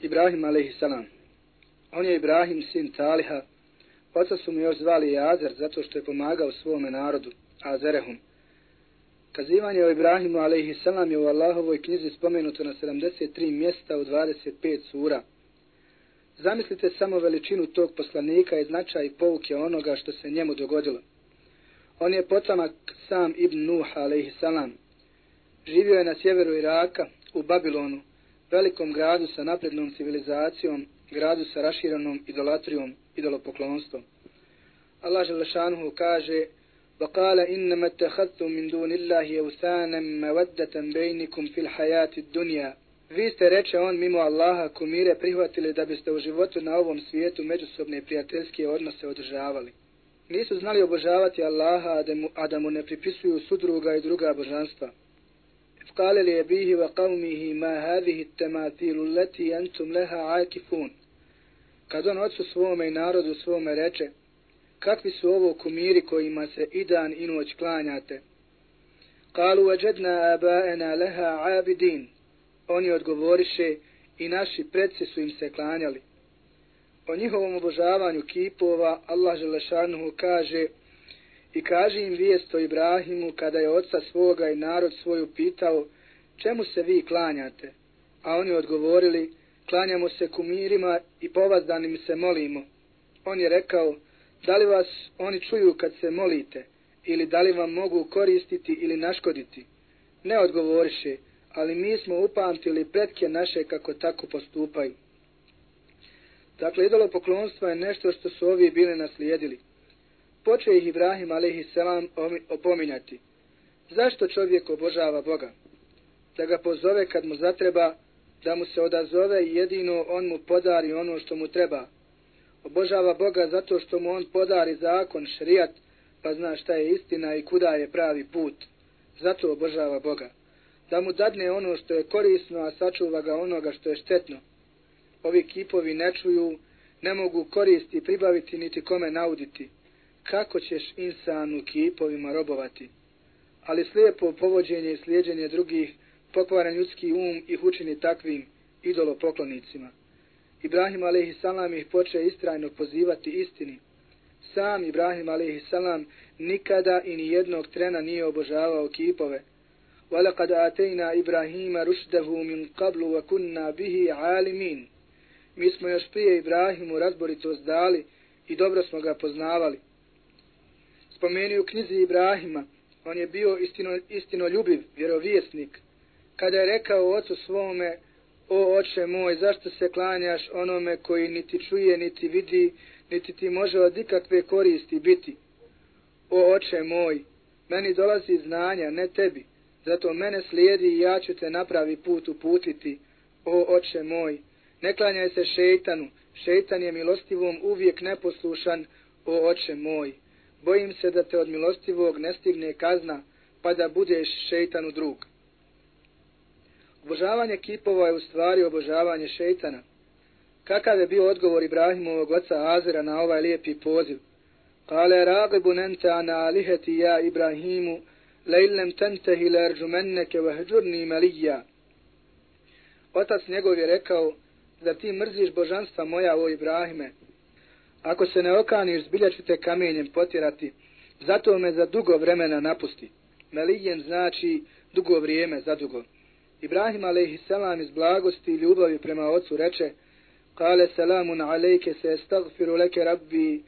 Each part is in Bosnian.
Ibrahim a.s. On je Ibrahim sin Taliha. Oca su mu još zvali Azer zato što je pomagao svome narodu, Azerehum. Kazivanje o Ibrahimu a.s. je u Allahovoj knjizi spomenuto na 73 mjesta u 25 sura. Zamislite samo veličinu tog poslanika i značaj i pouke onoga što se njemu dogodilo. On je potamak sam Ibn Nuh a.s. Živio je na sjeveru Iraka, u Babilonu, velikom gradu sa naprednom civilizacijom, gradu sa raširenom idolatrijom, idolopoklonstvom. Allah Želešanuhu kaže وقال إنما اتخذتم من دون الله أوثانا مودة بينكم في الحياة الدنيا Vi ste, reče on, mimo Allaha kumire prihvatili da biste u životu na ovom svijetu međusobne prijateljske odnose održavali. Nisu znali obožavati Allaha, a da mu, a da mu ne pripisuju sudruga i druga božanstva. قال لأبيه وقومه ما هذه التماثيل التي أنتم لها عاكفون Kad on ocu svome i narodu svome reče, kakvi su ovo kumiri kojima se i dan i noć klanjate? Kalu vađedna abaena leha abidin. Oni odgovoriše i naši predsi su im se klanjali. O njihovom obožavanju kipova Allah Želešanuhu kaže i kaže im vijest o Ibrahimu kada je oca svoga i narod svoju pitao čemu se vi klanjate? A oni odgovorili klanjamo se kumirima i povazdanim se molimo. On je rekao da li vas oni čuju kad se molite ili da li vam mogu koristiti ili naškoditi? Ne odgovoriše, ali mi smo upamtili pretke naše kako tako postupaju. Dakle, idolo poklonstva je nešto što su ovi bili naslijedili. Poče ih Ibrahim a.s. opominjati. Zašto čovjek obožava Boga? Da ga pozove kad mu zatreba, da mu se odazove i jedino on mu podari ono što mu treba. Obožava Boga zato što mu on podari zakon, šrijat, pa zna šta je istina i kuda je pravi put. Zato obožava Boga. Da mu dadne ono što je korisno, a sačuva ga onoga što je štetno. Ovi kipovi ne čuju, ne mogu koristi, pribaviti, niti kome nauditi kako ćeš insanu kipovima robovati. Ali slijepo povođenje i slijedženje drugih pokvaran ljudski um ih učini takvim idolopoklonicima. Ibrahim a.s. ih poče istrajno pozivati istini. Sam Ibrahim a.s. nikada i ni jednog trena nije obožavao kipove. وَلَقَدْ آتَيْنَا إِبْرَاهِيمَ رُشْدَهُ مِنْ قَبْلُ وَكُنَّا بِهِ عَالِمِينَ Mi smo još prije Ibrahimu razboritost dali i dobro smo ga poznavali spomenuo knjizi Ibrahima, on je bio istino, istino ljubiv, vjerovjesnik, kada je rekao ocu svome, o oče moj, zašto se klanjaš onome koji niti čuje, niti vidi, niti ti može od ikakve koristi biti? O oče moj, meni dolazi znanja, ne tebi, zato mene slijedi i ja ću te napravi put uputiti. O oče moj, ne klanjaj se šeitanu, šeitan je milostivom uvijek neposlušan, o oče moj bojim se da te od milostivog ne stigne kazna, pa da budeš šeitanu drug. Obožavanje kipova je u stvari obožavanje šeitana. Kakav je bio odgovor Ibrahimovog oca Azera na ovaj lijepi poziv? Kale ragibu nente ana aliheti ja Ibrahimu, lejlem tentehi lerđumenneke vahđurni malija. Otac njegov je rekao, da ti mrziš božanstva moja o Ibrahime, ako se ne okaniš, zbilja ću te kamenjem potjerati, zato me za dugo vremena napusti. Melijen znači dugo vrijeme, za dugo. Ibrahim a.s. iz blagosti i ljubavi prema ocu reče, Kale selamun alejke se estagfiru leke rabbi,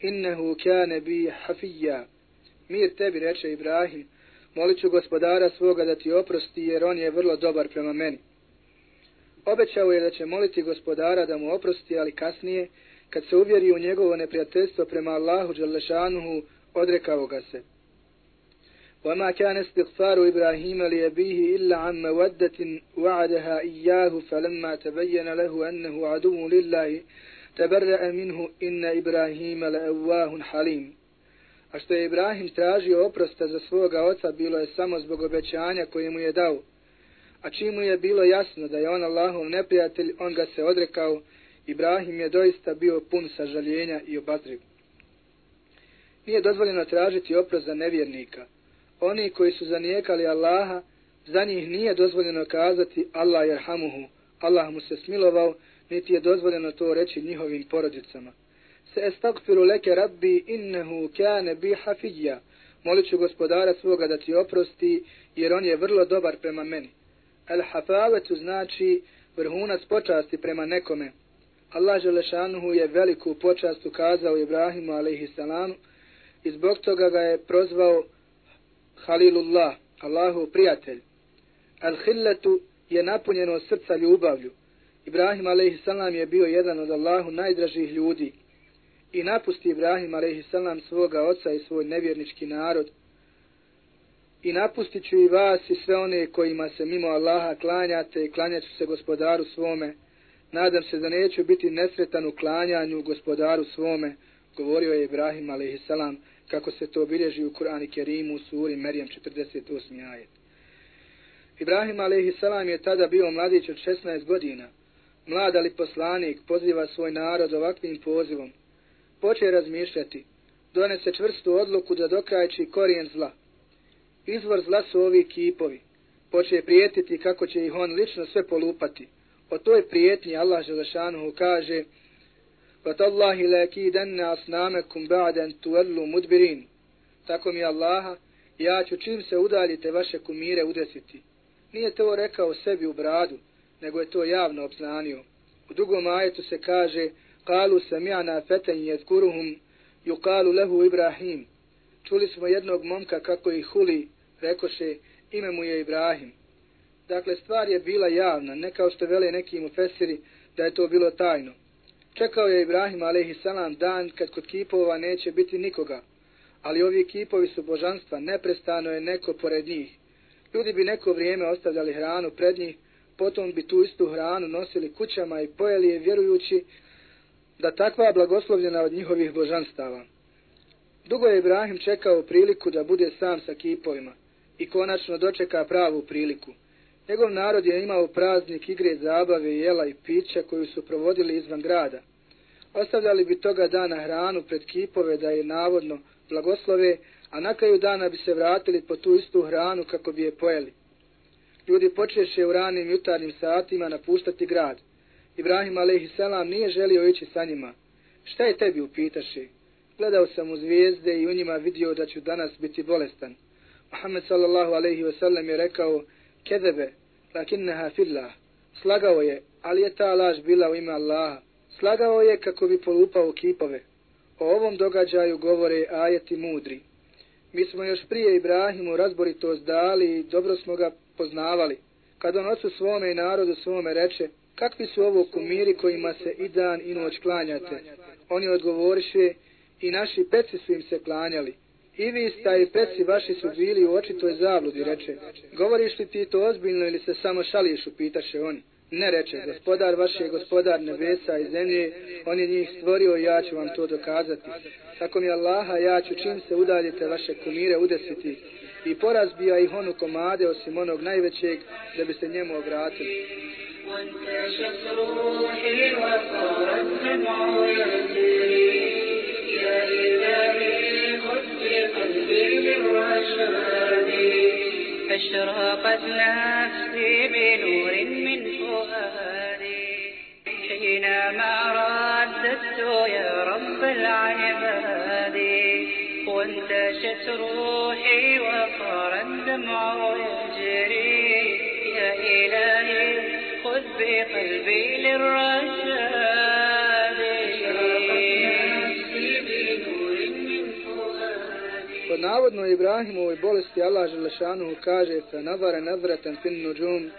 innehu kane bi hafija. Mir tebi, reče Ibrahim, molit ću gospodara svoga da ti oprosti, jer on je vrlo dobar prema meni. Obećao je da će moliti gospodara da mu oprosti, ali kasnije, kad se uvjeri u njegovo neprijateljstvo prema Allahu Đalešanuhu, odrekao ga se. وما كان استغفار إبراهيم لأبيه إلا عن مودة وعدها إياه فلما تبين له أنه عدو لله تبرأ منه إن إبراهيم لأواه حليم A što je Ibrahim tražio oprosta za svoga oca, bilo je samo zbog obećanja koje mu je dao. A čim mu je bilo jasno da je on Allahov neprijatelj, on ga se odrekao Ibrahim je doista bio pun sažaljenja i obazriv. Nije dozvoljeno tražiti oprost za nevjernika. Oni koji su zanijekali Allaha, za njih nije dozvoljeno kazati Allah jerhamuhu, Allah mu se smilovao, niti je dozvoljeno to reći njihovim porodicama. Se estagfiru leke rabbi innehu kane bi hafidja. Molit ću gospodara svoga da ti oprosti, jer on je vrlo dobar prema meni. El hafavetu znači vrhunac počasti prema nekome. Allah Želešanuhu je veliku počast ukazao Ibrahimu a.s. i zbog toga ga je prozvao Halilullah, Allahov prijatelj. Al-Hilletu je napunjeno srca ljubavlju. Ibrahim a.s. je bio jedan od Allahu najdražih ljudi. I napusti Ibrahim a.s. svoga oca i svoj nevjernički narod. I napustit ću i vas i sve one kojima se mimo Allaha klanjate i klanjat se gospodaru svome. Nadam se da neću biti nesretan u klanjanju gospodaru svome, govorio je Ibrahim a.s. kako se to bilježi u Kur'ani Kerimu u suri Merijem 48. ajet. Ibrahim a.s. je tada bio mladić od 16 godina. Mlad ali poslanik poziva svoj narod ovakvim pozivom. Poče razmišljati, donese čvrstu odluku da dokrajči korijen zla. Izvor zla su ovi kipovi. Poče prijetiti kako će ih on lično sve polupati. O toj prijetnji Allah Želešanuhu kaže وَتَاللَّهِ لَكِيدَنَّ أَصْنَامَكُمْ بَعْدَنْ تُوَلُّ مُدْبِرِينَ Tako mi Allaha, ja ću čim se udaljite vaše kumire udesiti. Nije to rekao sebi u bradu, nego je to javno obznanio. U drugom ajetu se kaže Kalu samijana feten jedkuruhum yukalu lehu Ibrahim. Čuli smo jednog momka kako ih huli, rekoše, ime mu je Ibrahim. Dakle, stvar je bila javna, ne kao što vele neki mu fesiri da je to bilo tajno. Čekao je Ibrahim a.s. dan kad kod kipova neće biti nikoga, ali ovi kipovi su božanstva, neprestano je neko pored njih. Ljudi bi neko vrijeme ostavljali hranu pred njih, potom bi tu istu hranu nosili kućama i pojeli je vjerujući da takva blagoslovljena od njihovih božanstava. Dugo je Ibrahim čekao priliku da bude sam sa kipovima i konačno dočeka pravu priliku. Njegov narod je imao praznik igre, zabave, jela i pića koju su provodili izvan grada. Ostavljali bi toga dana hranu pred kipove da je navodno blagoslove, a na kraju dana bi se vratili po tu istu hranu kako bi je pojeli. Ljudi počeše u ranim jutarnjim satima napuštati grad. Ibrahim a.s. nije želio ići sa njima. Šta je tebi upitaše? Gledao sam u zvijezde i u njima vidio da ću danas biti bolestan. Muhammed sallallahu alaihi wasallam je rekao, Kedebe, lakinneha fillah. Slagao je, ali je ta laž bila u ime Allaha. Slagao je kako bi polupao kipove. O ovom događaju govore ajeti mudri. Mi smo još prije Ibrahimu razboritost dali i dobro smo ga poznavali. Kad on ocu svome i narodu svome reče, kakvi su ovo kumiri kojima se i dan i noć klanjate? Oni odgovoriše, i naši peci su im se klanjali. I vi sta i preci vaši su bili u očitoj zabludi, reče. Govoriš li ti to ozbiljno ili se samo šališ, upitaše oni. Ne reče, gospodar vaš je gospodar nebesa i zemlje, on je njih stvorio i ja ću vam to dokazati. Tako mi Allaha, ja ću čim se udaljite vaše kumire udesiti i porazbija ih onu komade osim onog najvećeg da bi se njemu obratili. أشرقت نفسي بنور من فؤادي. حينما رددت يا رب العباد. وانتشت روحي وصار الدمع يجري يا إلهي خذ بقلبي للرشاد Po Ibrahimovoj bolesti Allah Želešanuhu kaže fa nazara nazratan fin nuđum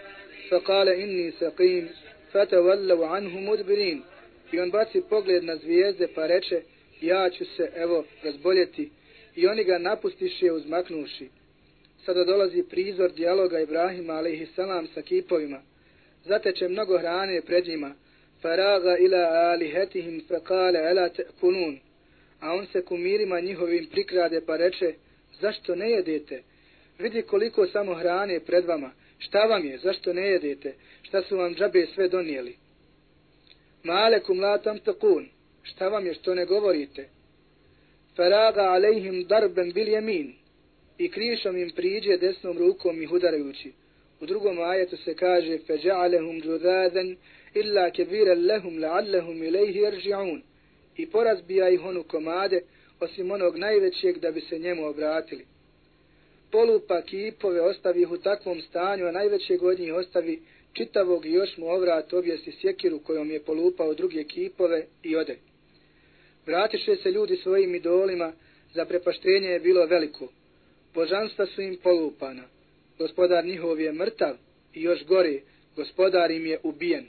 fa kale inni saqim fa tavallav anhu mudbirin i on baci pogled na zvijezde pa reče ja ću se evo razboljeti i oni ga napustiše uzmaknuši. Sada dolazi prizor dijaloga Ibrahima alaihissalam sa kipovima. Zateče mnogo hrane pred njima. Faraga ila alihetihim fekale ala te'kulun. A on se kumirima njihovim prikrade pa reče, zašto ne jedete? Vidi koliko samo hrane pred vama. Šta vam je? Zašto ne jedete? Šta su vam džabe sve donijeli? Malekum la tam takun. Šta vam je što ne govorite? faraga alejhim darben bil jemin i krišom im priđe desnom rukom ih udarajući. U drugom ajetu se kaže فَجَعَلَهُمْ جُذَاذًا إِلَّا كَبِيرًا لَهُمْ لَعَلَّهُمْ إِلَيْهِ يَرْجِعُونَ I porazbija ih onu komade, osim onog najvećeg da bi se njemu obratili. Polupa kipove ostavi ih u takvom stanju, a najvećeg od njih ostavi čitavog i još mu ovrat objesi sjekiru kojom je polupao druge kipove i ode. Vratiše se ljudi svojim idolima, za prepaštenje je bilo veliko. Božanstva su im polupana. Gospodar njihov je mrtav i još gori, gospodar im je ubijen.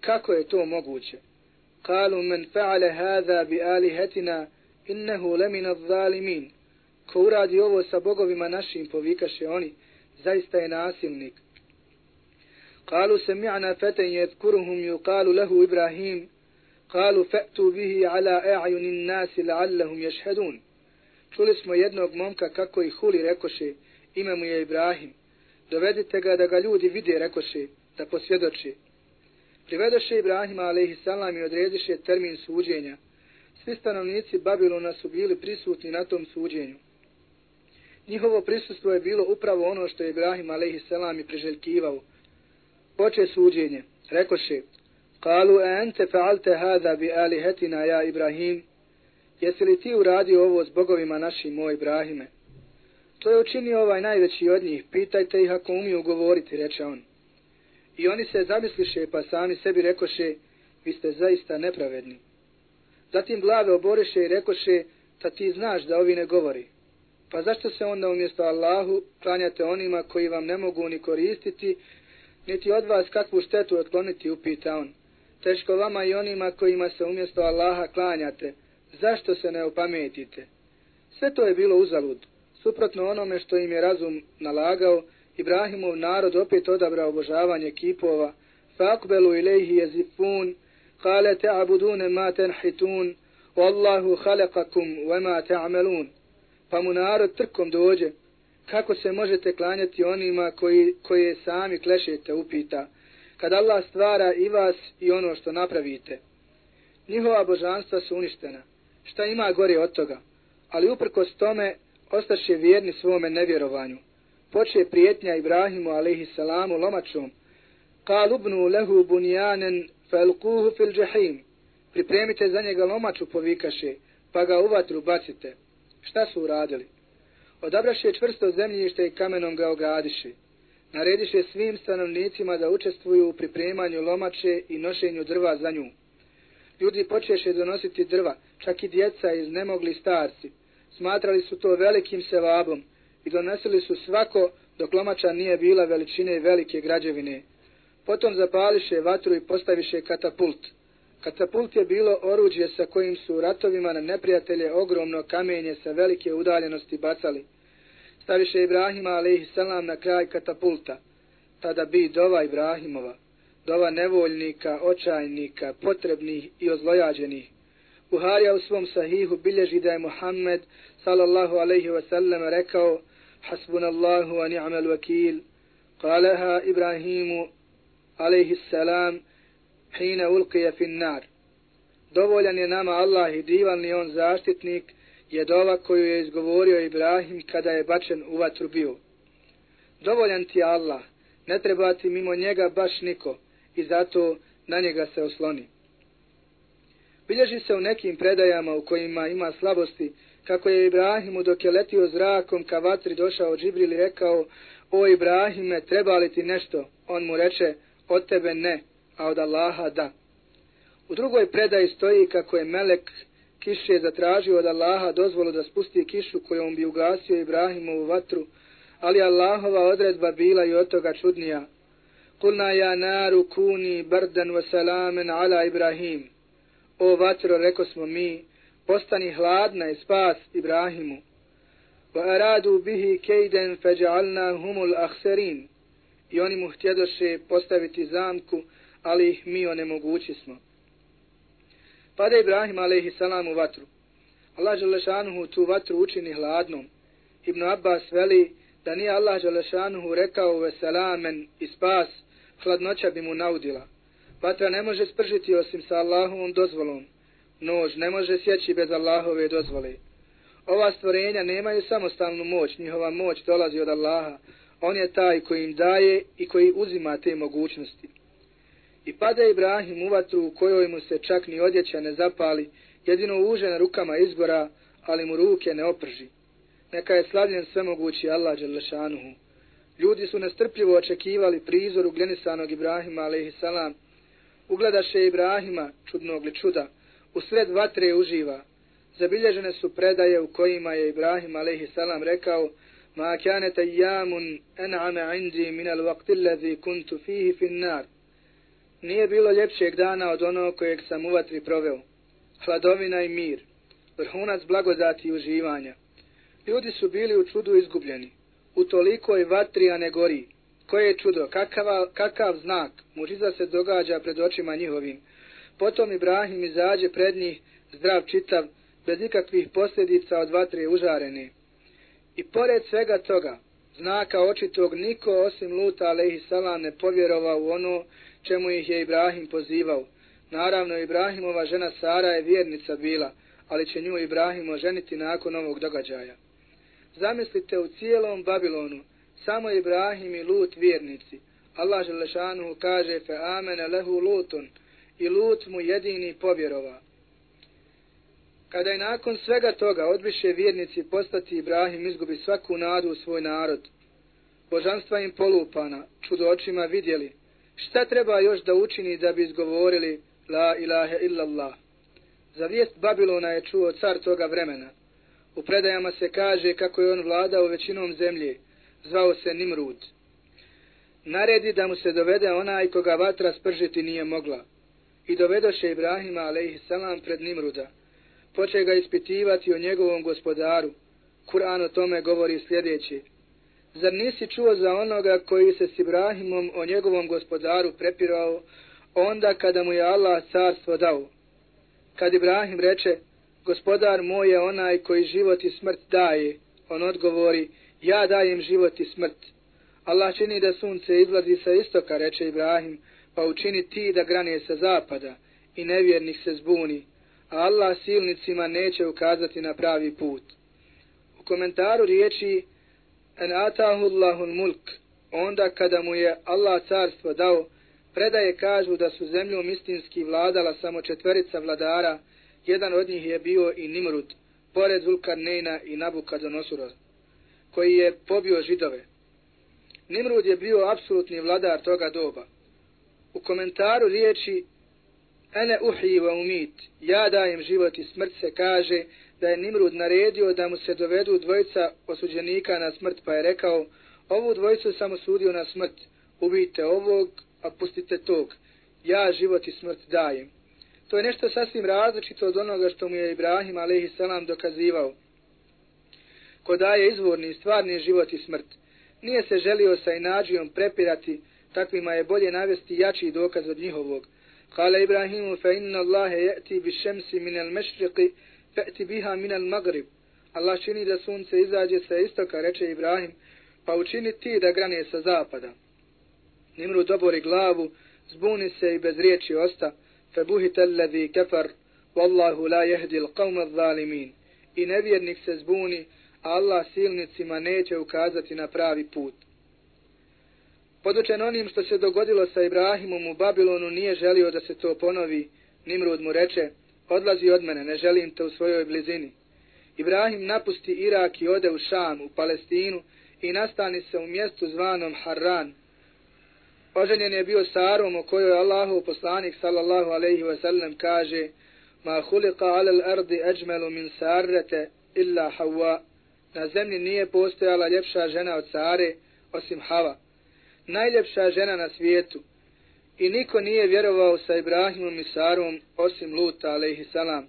Kako je to moguće? Kalu men fa'ale hada bi alihetina innehu lemina zalimin. Ko uradi ovo sa bogovima našim, povikaše oni, zaista je nasilnik. Kalu se mi'na feten jedkuruhum ju kalu lehu Ibrahim, kalu fe'tu bihi ala e'ajunin nasi la'allahum ješhedun. Čuli smo jednog momka kako ih huli rekoše, ime mu je Ibrahim. Dovedite ga da ga ljudi vide, rekoše, da posvjedoče. Privedoše Ibrahima, alaihissalam, i odrediše termin suđenja. Svi stanovnici Babilona su bili prisutni na tom suđenju. Njihovo prisustvo je bilo upravo ono što je Ibrahim, a.s. i preželjkivao. Poče suđenje. Rekoše, Kalu, e ente fa'alte hada bi alihetina, ja Ibrahim, jesi li ti uradio ovo s bogovima našim, moj Ibrahime? To je učinio ovaj najveći od njih, pitajte ih ako umiju govoriti, reče on. I oni se zamisliše, pa sami sebi rekoše, vi ste zaista nepravedni. Zatim glave oboreše i rekoše, ta ti znaš da ovi ne govori. Pa zašto se onda umjesto Allahu klanjate onima koji vam ne mogu ni koristiti, niti od vas kakvu štetu otkloniti, upita on. Teško vama i onima kojima se umjesto Allaha klanjate, zašto se ne opametite? Sve to je bilo uzalud. Suprotno onome što im je razum nalagao, Ibrahimov narod opet odabrao obožavanje kipova. Fakbelu ilaihi jezifun, قال تعبدون ما تنحتون Wallahu خلقكم وما تعملون Pa mu narod trkom dođe, kako se možete klanjati onima koji, koje sami klešete, upita, kad Allah stvara i vas i ono što napravite. Njihova božanstva su uništena. Šta ima gore od toga? Ali uprkos tome, ostaše vjerni svome nevjerovanju. Poče prijetnja Ibrahimu a.s. lomačom. Kal ubnu lehu bunjanen felkuhu fil jahim Pripremite za njega lomaču povikaše, pa ga u vatru bacite. Šta su uradili? Odabraše čvrsto zemljište i kamenom ga ogadiše. Narediše svim stanovnicima da učestvuju u pripremanju lomače i nošenju drva za nju. Ljudi počeše donositi drva, čak i djeca iz nemogli starci. Smatrali su to velikim sevabom i donosili su svako dok lomača nije bila veličine velike građevine. Potom zapališe vatru i postaviše katapult. Katapult je bilo oruđe sa kojim su ratovima na neprijatelje ogromno kamenje sa velike udaljenosti bacali. Staviše Ibrahima a.s. na kraj katapulta. Tada bi dova Ibrahimova, dova nevoljnika, očajnika, potrebnih i ozlojađenih. Buharija u svom sahihu bilježi da je Muhammed sallallahu alaihi wa sallam rekao Hasbunallahu wa ni'mal wakil. Kaleha Ibrahimu alaihi salam hina ulqija fin nar. Dovoljan je nama Allah i divan li on zaštitnik je dova koju je izgovorio Ibrahim kada je bačen u vatru bio. Dovoljan ti Allah, ne treba ti mimo njega baš niko i zato na njega se osloni. Bilježi se u nekim predajama u kojima ima slabosti, kako je Ibrahimu dok je letio zrakom ka vatri došao Džibril i rekao, o Ibrahime, treba li ti nešto? On mu reče, od tebe ne, a od Allaha da. U drugoj predaji stoji kako je Melek kiše zatražio od Allaha dozvolu da spusti kišu kojom bi ugasio Ibrahimovu vatru, ali Allahova odredba bila i od toga čudnija. Kulna ja naru kuni brdan wa salamen ala Ibrahim. O vatro, reko smo mi, postani hladna i spas Ibrahimu. Wa aradu bihi kejden feđalna humul ahserin. I oni mu htjedoše postaviti zamku, ali ih mi onemogući smo. Pada Ibrahim alaihi salam u vatru. Allah Želešanuhu tu vatru učini hladnom. Ibn Abbas veli da nije Allah Želešanuhu rekao veselamen i spas, hladnoća bi mu naudila. Vatra ne može spržiti osim sa Allahovom dozvolom. Nož ne može sjeći bez Allahove dozvole. Ova stvorenja nemaju samostalnu moć, njihova moć dolazi od Allaha. On je taj koji im daje i koji uzima te mogućnosti. I pada Ibrahim u vatru u kojoj mu se čak ni odjeća ne zapali, jedino uže na rukama izgora, ali mu ruke ne oprži. Neka je slavljen svemogući Allah Đelešanuhu. Ljudi su nestrpljivo očekivali prizor ugljenisanog Ibrahima, alaihissalam. Ugledaše Ibrahima, čudnog li čuda, u sred vatre uživa. Zabilježene su predaje u kojima je Ibrahim, alaihissalam, rekao Ma kane tajjamun en'ame indi minal vakti lezi kuntu fihi fin nar. Nije bilo ljepšeg dana od onog kojeg sam u vatri proveo. Hladovina i mir, vrhunac blagodati i uživanja. Ljudi su bili u čudu izgubljeni. U tolikoj vatri, a ne gori. Koje je čudo, kakav, kakav znak, mužiza se događa pred očima njihovim. Potom Ibrahim izađe pred njih, zdrav čitav, bez ikakvih posljedica od vatre užarene. I pored svega toga, znaka očitog, niko osim Luta, alaihi salam, ne povjerovao u ono čemu ih je Ibrahim pozivao. Naravno, Ibrahimova žena Sara je vjernica bila, ali će nju Ibrahim oženiti nakon ovog događaja. Zamislite u cijelom Babilonu, samo Ibrahim i Lut vjernici. Allah Želešanuhu kaže, fe amene lehu Lutun, i Lut mu jedini povjerova. Kada je nakon svega toga odbiše vjernici postati Ibrahim izgubi svaku nadu u svoj narod. Božanstva im polupana, čudo očima vidjeli. Šta treba još da učini da bi izgovorili La ilaha illallah? Za vijest Babilona je čuo car toga vremena. U predajama se kaže kako je on vladao većinom zemlje. Zvao se Nimrud. Naredi da mu se dovede onaj koga vatra spržiti nije mogla. I dovedoše Ibrahima alaihissalam pred Nimruda. Poče ga ispitivati o njegovom gospodaru. Kur'an o tome govori sljedeće. Zar nisi čuo za onoga koji se s Ibrahimom o njegovom gospodaru prepirao onda kada mu je Allah carstvo dao? Kad Ibrahim reče, gospodar moj je onaj koji život i smrt daje, on odgovori, ja dajem život i smrt. Allah čini da sunce izlazi sa istoka, reče Ibrahim, pa učini ti da grane sa zapada i nevjernik se zbuni, a Allah silnicima neće ukazati na pravi put. U komentaru riječi en atahu Allahun mulk, onda kada mu je Allah carstvo dao, predaje kažu da su zemljom istinski vladala samo četverica vladara, jedan od njih je bio i Nimrud, pored Vulkarnejna i Nabukadonosura, koji je pobio židove. Nimrud je bio apsolutni vladar toga doba. U komentaru riječi Ene uhi wa umit, ja dajem život i smrt se kaže da je Nimrud naredio da mu se dovedu dvojica osuđenika na smrt, pa je rekao, ovu dvojicu sam osudio na smrt, ubijte ovog, a pustite tog, ja život i smrt dajem. To je nešto sasvim različito od onoga što mu je Ibrahim a.s. dokazivao. Ko daje izvorni stvarni život i smrt, nije se želio sa inađijom prepirati, takvima je bolje navesti jači dokaz od njihovog. Kale Ibrahimu, fa inna Allahe je'ti bi šemsi minel mešriqi, fe'ti biha minel magrib. Allah čini da sunce izađe sa istoka, reče Ibrahim, pa učini ti da grane sa zapada. Nimru dobori glavu, zbuni se i bez riječi osta, fe buhite alladhi kefar, wallahu la jehdi l'qawma zalimin. I nevjernik se zbuni, a Allah silnicima neće ukazati na pravi put. Podučen onim što se dogodilo sa Ibrahimom u Babilonu, nije želio da se to ponovi. Nimrud mu reče, odlazi od mene, ne želim te u svojoj blizini. Ibrahim napusti Irak i ode u Šam, u Palestinu, i nastani se u mjestu zvanom Harran. Oženjen je bio Sarom, o kojoj Allahu poslanik sallallahu alaihi ve sellem kaže Ma hulika alel ardi ajmelu min sarrete illa Hawa. Na zemlji nije postojala ljepša žena od Sare, osim Hava najljepša žena na svijetu. I niko nije vjerovao sa Ibrahimom i Sarom osim Luta, alaihi salam.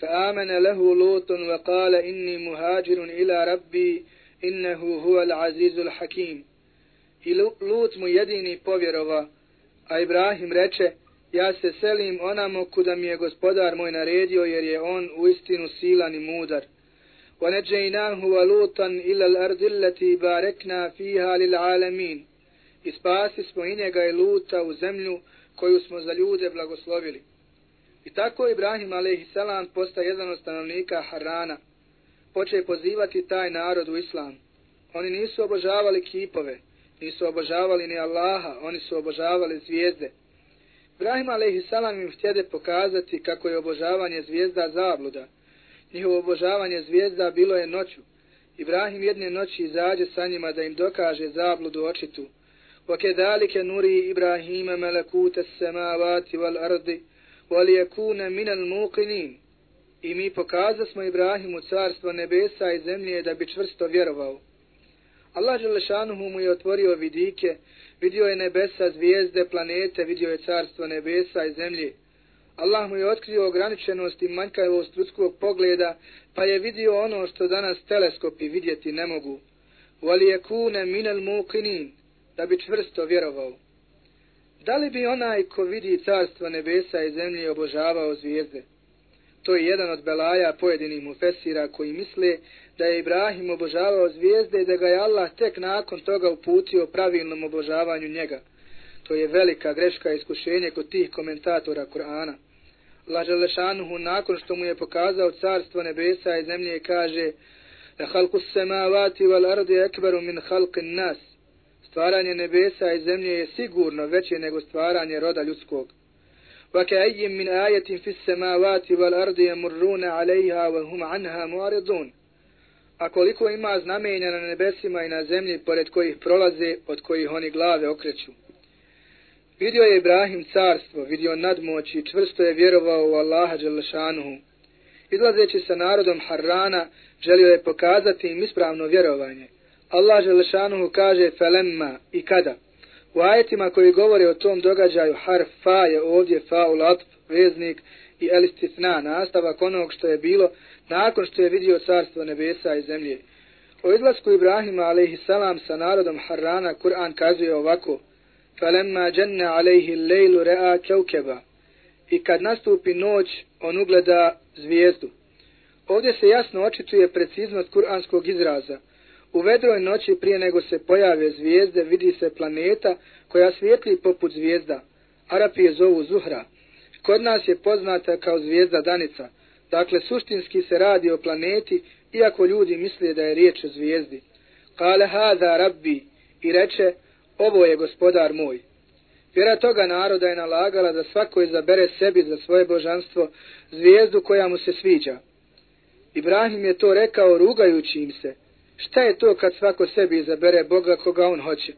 Fa amene lehu Lutun wa kale inni muhađirun ila rabbi innehu huwa l'azizul hakim. I Lut mu jedini povjerova, a Ibrahim reče, ja se selim onamo kuda mi je gospodar moj naredio jer je on u istinu silan i mudar. ونجيناه ولوطا إلى الأرض التي باركنا فيها للعالمين i spasi smo i njega i luta u zemlju koju smo za ljude blagoslovili. I tako Ibrahim a.s. postaje jedan od stanovnika Harana. Poče pozivati taj narod u islam. Oni nisu obožavali kipove, nisu obožavali ni Allaha, oni su obožavali zvijezde. Ibrahim a.s. im htjede pokazati kako je obožavanje zvijezda zabluda. Njihovo obožavanje zvijezda bilo je noću. Ibrahim jedne noći izađe sa njima da im dokaže zabludu očitu. وَكَذَلِكَ نُرِي إِبْرَاهِيمَ مَلَكُوتَ السَّمَاوَاتِ وَالْأَرْضِ وَلِيَكُونَ مِنَ الْمُوقِنِينَ I mi pokazasmo Ibrahimu carstvo nebesa i zemlje da bi čvrsto vjerovao. Allah Želešanuhu mu je otvorio vidike, vidio je nebesa, zvijezde, planete, vidio je carstvo nebesa i zemlje. Allah mu je otkrio ograničenost i manjkavost ljudskog pogleda, pa je vidio ono što danas teleskopi vidjeti ne mogu. Vali je kune minel muqinin, da bi čvrsto vjerovao. Da li bi onaj ko vidi carstvo nebesa i zemlje obožavao zvijezde? To je jedan od belaja pojedinih mufesira koji misle da je Ibrahim obožavao zvijezde i da ga je Allah tek nakon toga uputio pravilnom obožavanju njega. To je velika greška i iskušenje kod tih komentatora Kur'ana. Allah nakon što mu je pokazao carstvo nebesa i zemlje kaže da halku semavati wal ardi ekberu min halkin nas. Stvaranje nebesa i zemlje je sigurno veće nego stvaranje roda ljudskog. وكأي من آية في السماوات والأرض يمرون عليها وهم عنها معرضون A koliko ima znamenja na nebesima i na zemlji pored kojih prolaze, od kojih oni glave okreću. Vidio je Ibrahim carstvo, vidio nadmoć i čvrsto je vjerovao u Allaha Đelešanuhu. Izlazeći sa narodom Harrana, želio je pokazati im ispravno vjerovanje. Allah Đelešanuhu kaže felemma i kada. U ajetima koji govore o tom događaju harf fa je ovdje fa u latf, veznik i elistisna, nastavak onog što je bilo nakon što je vidio carstvo nebesa i zemlje. O izlasku Ibrahima a.s. sa narodom Harrana Kur'an kazuje ovako فَلَمَّا جَنَّ عَلَيْهِ اللَّيْلُ رَعَا كَوْكَبَ I kad nastupi noć, on ugleda zvijezdu. Ovdje se jasno očituje preciznost kuranskog izraza – U vedroj noći prije nego se pojave zvijezde vidi se planeta koja svijetli poput zvijezda. Arapi je zovu Zuhra. Kod nas je poznata kao zvijezda Danica. Dakle, suštinski se radi o planeti, iako ljudi misle da je riječ o zvijezdi. Kale hada rabbi i reče, ovo je gospodar moj. Vjera toga naroda je nalagala da svako izabere sebi za svoje božanstvo zvijezdu koja mu se sviđa. Ibrahim je to rekao rugajući im se, Šta je to kad svako sebi izabere Boga koga on hoće?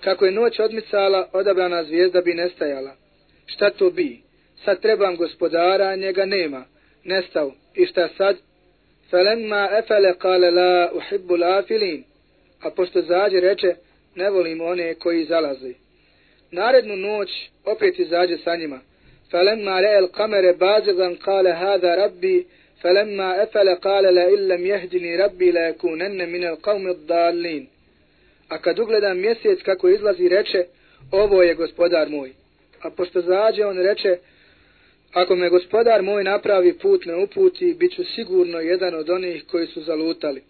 Kako je noć odmicala, odabrana zvijezda bi nestajala. Šta to bi? Sad trebam gospodara, njega nema. Nestao. I šta sad? Falemma efele kale la uhibbu lafilin. A pošto zađe reče, ne volim one koji zalazi. Narednu noć opet izađe sa njima. Falemma le'el kamere bazegan kale hada rabbi, فلما أفل قال لئن لم يهدني ربي ليكونن من القوم الضالين A kad ugledam mjesec kako izlazi reče, ovo je gospodar moj. A pošto zađe on reče, ako me gospodar moj napravi put ne uputi, bit ću sigurno jedan od onih koji su zalutali.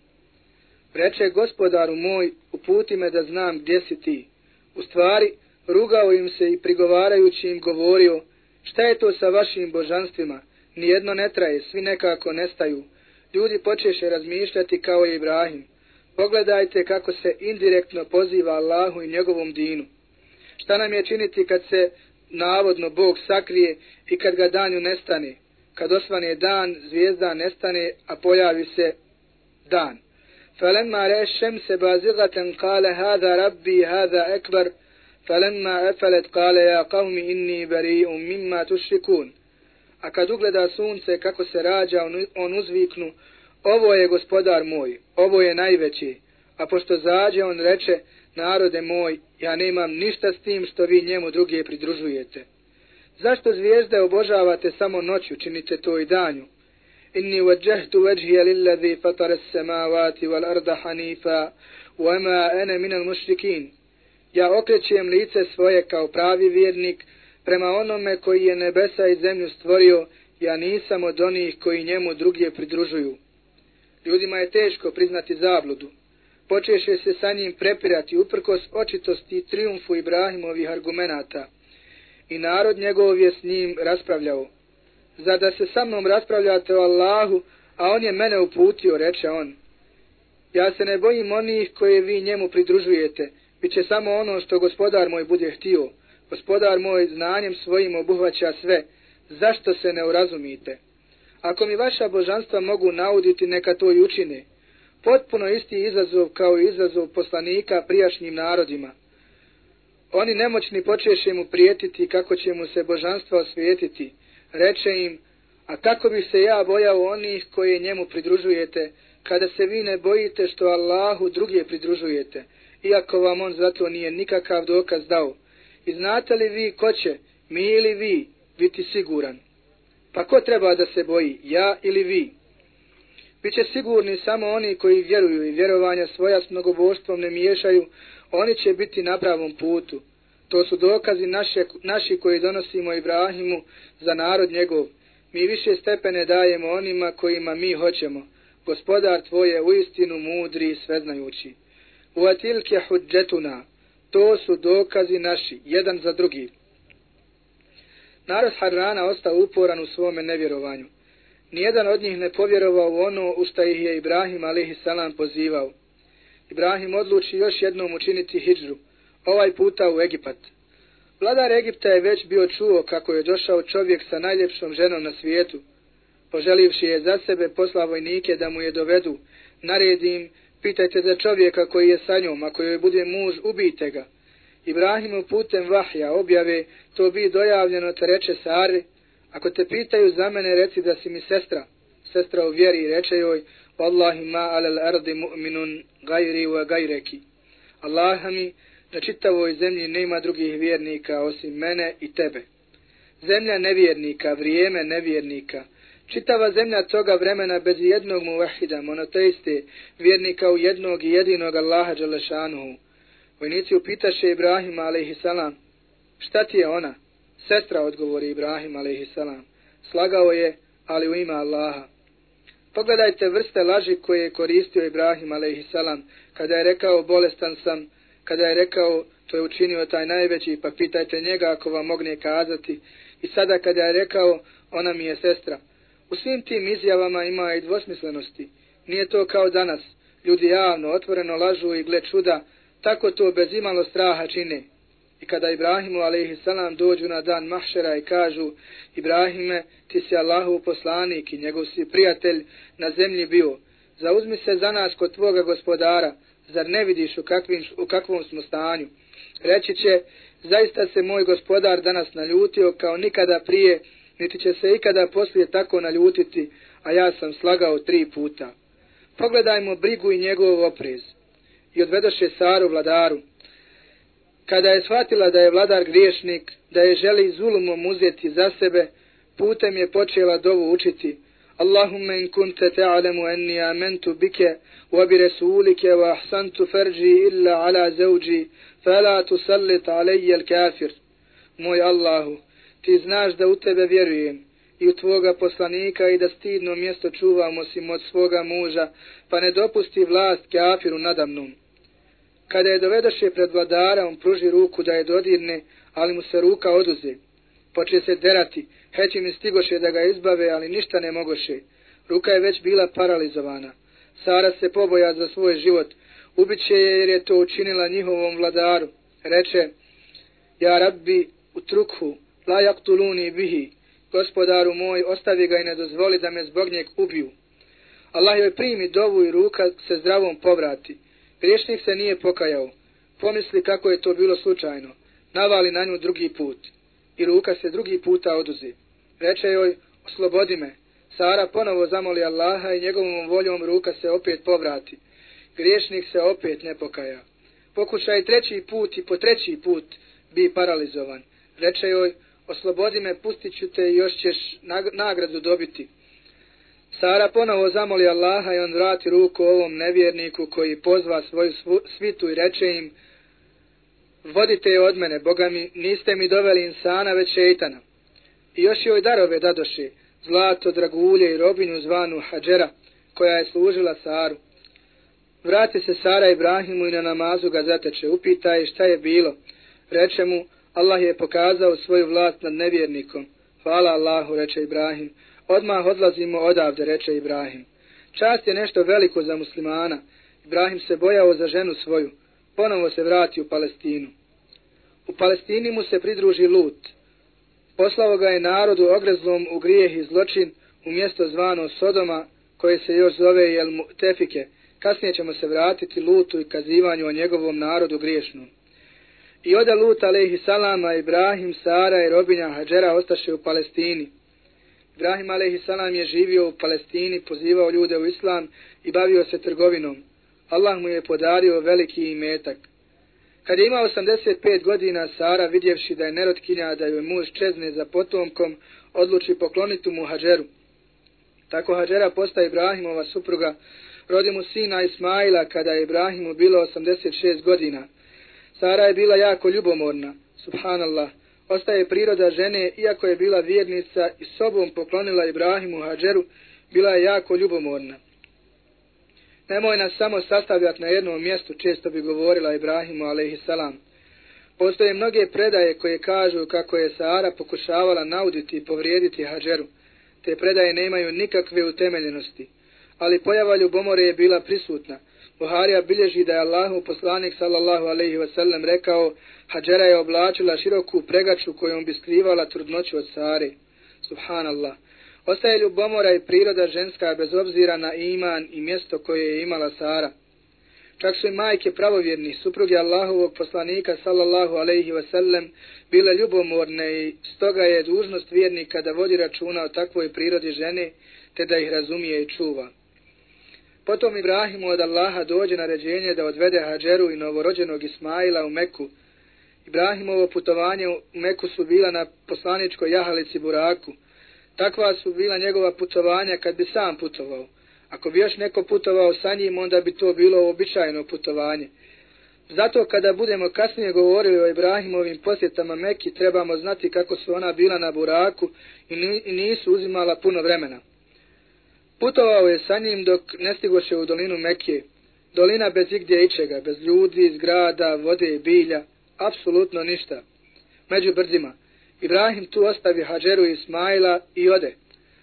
Reče gospodaru moj, uputi me da znam gdje si ti. U stvari, rugao im se i prigovarajući im govorio, šta je to sa vašim božanstvima, nijedno ne traje, svi nekako nestaju. Ljudi počeše razmišljati kao je Ibrahim. Pogledajte kako se indirektno poziva Allahu i njegovom dinu. Šta nam je činiti kad se navodno Bog sakrije i kad ga danju nestane? Kad osvane dan, zvijezda nestane, a pojavi se dan. فلما رأى الشمس بازغة قال هذا ربي هذا أكبر فلما أفلت قال يا قوم إني بريء مما تشركون a kad ugleda sunce kako se rađa, on, uzviknu, ovo je gospodar moj, ovo je najveći. A pošto zađe, on reče, narode moj, ja nemam ništa s tim što vi njemu druge pridružujete. Zašto zvijezde obožavate samo noću, činite to i danju? Inni vajjahtu vajhija lillazi fatara samavati wal arda hanifa, wama ana ene minal mušrikin. Ja okrećem lice svoje kao pravi vjernik, prema onome koji je nebesa i zemlju stvorio, ja nisam od onih koji njemu drugije pridružuju. Ljudima je teško priznati zabludu. Počeše se sa njim prepirati uprkos očitosti i triumfu Ibrahimovih argumenata. I narod njegov je s njim raspravljao. Zada se sa mnom raspravljate o Allahu, a on je mene uputio, reče on. Ja se ne bojim onih koje vi njemu pridružujete, bit će samo ono što gospodar moj bude htio. Gospodar moj znanjem svojim obuhvaća sve, zašto se ne urazumite? Ako mi vaša božanstva mogu nauditi, neka to i učine. Potpuno isti izazov kao i izazov poslanika prijašnjim narodima. Oni nemoćni počeše mu prijetiti kako će mu se božanstva osvijetiti. Reče im, a kako bih se ja bojao onih koje njemu pridružujete, kada se vi ne bojite što Allahu druge pridružujete, iako vam on zato nije nikakav dokaz dao. I znate li vi ko će, mi ili vi, biti siguran? Pa ko treba da se boji, ja ili vi? Biće sigurni samo oni koji vjeruju i vjerovanja svoja s mnogoboštvom ne miješaju, oni će biti na pravom putu. To su dokazi naše, naši koji donosimo Ibrahimu za narod njegov. Mi više stepene dajemo onima kojima mi hoćemo. Gospodar tvoj je uistinu mudri i sveznajući. U atilke huđetuna, to su dokazi naši, jedan za drugi. Narod Harrana ostao uporan u svome nevjerovanju. Nijedan od njih ne povjerovao u ono u što ih je Ibrahim a.s. pozivao. Ibrahim odluči još jednom učiniti hijđru, ovaj puta u Egipat. Vladar Egipta je već bio čuo kako je došao čovjek sa najljepšom ženom na svijetu. Poželivši je za sebe posla vojnike da mu je dovedu, naredi im, pitajte za čovjeka koji je sa njom, ako joj bude muž, ubijte ga. Ibrahimu putem vahja objave, to bi dojavljeno te reče Sari, ako te pitaju za mene, reci da si mi sestra. Sestra u vjeri reče joj, Wallahi ma alal ardi mu'minun gajri wa gajreki. Allaha mi, na čitavoj zemlji nema drugih vjernika osim mene i tebe. Zemlja nevjernika, vrijeme nevjernika, čitava zemlja toga vremena bez jednog muvahida, monoteiste, vjernika u jednog i jedinog Allaha Đalešanuhu. Vojnici upitaše Ibrahima a.s. šta ti je ona? Sestra odgovori Ibrahim a.s. slagao je, ali u ima Allaha. Pogledajte vrste laži koje je koristio Ibrahim a.s. kada je rekao bolestan sam, kada je rekao to je učinio taj najveći, pa pitajte njega ako vam mogne kazati. I sada kada je rekao ona mi je sestra. U svim tim izjavama ima i dvosmislenosti. Nije to kao danas. Ljudi javno, otvoreno lažu i gle čuda, tako to bez imalo straha čine. I kada Ibrahimu a.s. dođu na dan mahšera i kažu Ibrahime, ti si Allahu poslanik i njegov si prijatelj na zemlji bio. Zauzmi se za nas kod tvoga gospodara, zar ne vidiš u, kakvim, u kakvom smo stanju? Reći će, zaista se moj gospodar danas naljutio kao nikada prije, niti će se ikada poslije tako naljutiti, a ja sam slagao tri puta. Pogledajmo brigu i njegov opriz. I odvedoše Saru vladaru. Kada je shvatila da je vladar griješnik, da je želi zulumom uzeti za sebe, putem je počela dovu učiti. Allahumma in kunte ta'lamu anni amantu bika wa bi rasulika wa ahsantu farji illa ala zawji fala tusallit alayya al-kafir. Moj Allahu, ti znaš da u tebe vjerujem i u tvoga poslanika i da stidno mjesto čuvam osim od svoga muža, pa ne dopusti vlast kafiru nadamnom. Kada je dovedoše pred vladara, on pruži ruku da je dodirne, ali mu se ruka oduze. Poče se derati, heći mi stigoše da ga izbave, ali ništa ne mogoše. Ruka je već bila paralizovana. Sara se poboja za svoj život. Ubiće je jer je to učinila njihovom vladaru. Reče, ja rabbi u trukhu, la jaktuluni bihi. Gospodaru moj, ostavi ga i ne dozvoli da me zbog njeg ubiju. Allah joj primi dovu i ruka se zdravom povrati. Griješnik se nije pokajao. Pomisli kako je to bilo slučajno. Navali na nju drugi put. I ruka se drugi puta oduzi. Reče joj, oslobodi me. Sara ponovo zamoli Allaha i njegovom voljom ruka se opet povrati. Griješnik se opet ne pokaja. Pokušaj treći put i po treći put bi paralizovan. Reče joj, oslobodi me, pustit ću te i još ćeš nagradu dobiti. Sara ponovo zamoli Allaha i on vrati ruku ovom nevjerniku koji pozva svoju svitu i reče im Vodite je od mene, Boga mi, niste mi doveli insana, već šeitana. I još joj darove dadoše, zlato, dragulje i robinju zvanu Hadžera, koja je služila Saru. Vrati se Sara Ibrahimu i na namazu ga zateče. Upitaj šta je bilo. Reče mu, Allah je pokazao svoju vlast nad nevjernikom. Hvala Allahu, reče Ibrahim. Odmah odlazimo odavde, reče Ibrahim. Čast je nešto veliko za muslimana. Ibrahim se bojao za ženu svoju. Ponovo se vrati u Palestinu. U Palestini mu se pridruži Lut. Poslao ga je narodu ogrezlom u grijeh i zločin u mjesto zvano Sodoma, koje se još zove Jelmu Tefike. Kasnije ćemo se vratiti Lutu i kazivanju o njegovom narodu griješnom. I ode Lut, alaihi salama, Ibrahim, Sara i robinja Hadžera ostaše u Palestini. Ibrahim, alaihi salam, je živio u Palestini, pozivao ljude u islam i bavio se trgovinom. Allah mu je podario veliki imetak. Kad je imao 85 godina, Sara, vidjevši da je nerotkinja, da joj muž čezne za potomkom, odluči pokloniti mu Hadžeru. Tako Hadžera postaje Ibrahimova supruga, rodi mu sina Ismaila kada je Ibrahimu bilo 86 godina. Sara je bila jako ljubomorna, subhanallah. Ostaje priroda žene, iako je bila vjernica i sobom poklonila Ibrahimu Hadžeru, bila je jako ljubomorna. Nemoj nas samo sastavljati na jednom mjestu, često bi govorila Ibrahimu alaihissalam. Postoje mnoge predaje koje kažu kako je Sara pokušavala nauditi i povrijediti Hadžeru. Te predaje nemaju nikakve utemeljenosti. Ali pojava ljubomore je bila prisutna. Buharija bilježi da je Allahu poslanik sallallahu alaihi wasallam rekao Hadžera je oblačila široku pregaču kojom bi skrivala trudnoću od Sare. Subhanallah. Ostaje ljubomora i priroda ženska bez obzira na iman i mjesto koje je imala Sara. Čak su i majke pravovjerni, supruge Allahovog poslanika sallallahu alaihi wasallam, bile ljubomorne i stoga je dužnost vjernika da vodi računa o takvoj prirodi žene, te da ih razumije i čuva. Potom Ibrahimu od Allaha dođe naređenje da odvede Hadžeru i novorođenog Ismaila u Meku. Ibrahimovo putovanje u Meku su bila na poslaničkoj jahalici Buraku. Takva su bila njegova putovanja kad bi sam putovao. Ako bi još neko putovao sa njim, onda bi to bilo običajno putovanje. Zato kada budemo kasnije govorili o Ibrahimovim posjetama Meki, trebamo znati kako su ona bila na Buraku i nisu uzimala puno vremena. Putovao je sa njim dok ne stigoše u dolinu Mekije. Dolina bez igdje ičega, bez ljudi, zgrada, vode i bilja, apsolutno ništa. Među brdima, Ibrahim tu ostavi Hadžeru i Ismaila i ode.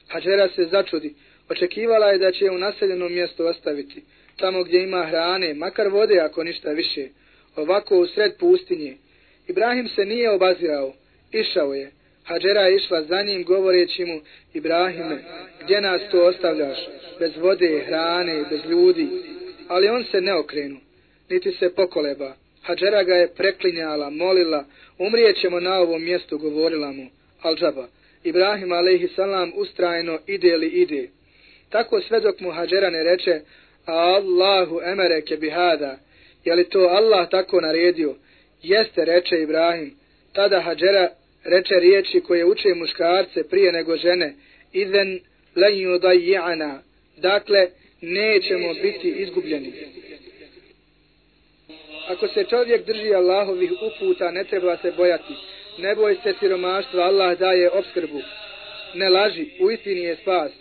Hadžera se začudi. Očekivala je da će je u naseljenom mjestu ostaviti. Tamo gdje ima hrane, makar vode ako ništa više. Ovako u sred pustinje. Ibrahim se nije obazirao. Išao je. Hadžera je išla za njim govoreći mu, Ibrahime, gdje nas tu ostavljaš? Bez vode, hrane, bez ljudi. Ali on se ne okrenu, niti se pokoleba. Hadžera ga je preklinjala, molila, umrijećemo na ovom mjestu, govorila mu, Al-đaba. Ibrahim a.s. ustrajno ide li ide. Tako sve dok mu Hadžera ne reče, Allahu emereke bihada, je li to Allah tako naredio? Jeste, reče Ibrahim. Tada Hadžera reče riječi koje uče muškarce prije nego žene, idhen len yudajjana, dakle, nećemo biti izgubljeni. Ako se čovjek drži Allahovih uputa, ne treba se bojati. Ne boj se siromaštva, Allah daje obskrbu. Ne laži, u istini je spas.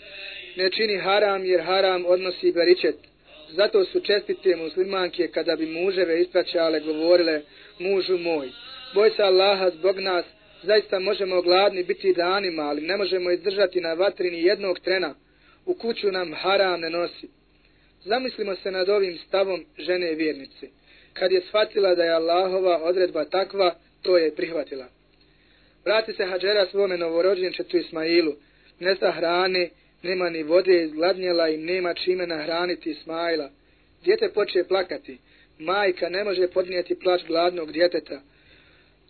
Ne čini haram, jer haram odnosi beričet. Zato su čestite muslimanke, kada bi muževe ispraćale, govorile, mužu moj, boj se Allaha zbog nas, zaista možemo gladni biti danima, ali ne možemo izdržati na vatrini jednog trena. U kuću nam haram ne nosi. Zamislimo se nad ovim stavom žene vjernice. Kad je shvatila da je Allahova odredba takva, to je prihvatila. Vrati se Hadžera svome novorođenčetu Ismailu. Nesta hrane, nema ni vode, izgladnjela i nema čime nahraniti Ismaila. Djete poče plakati. Majka ne može podnijeti plač gladnog djeteta.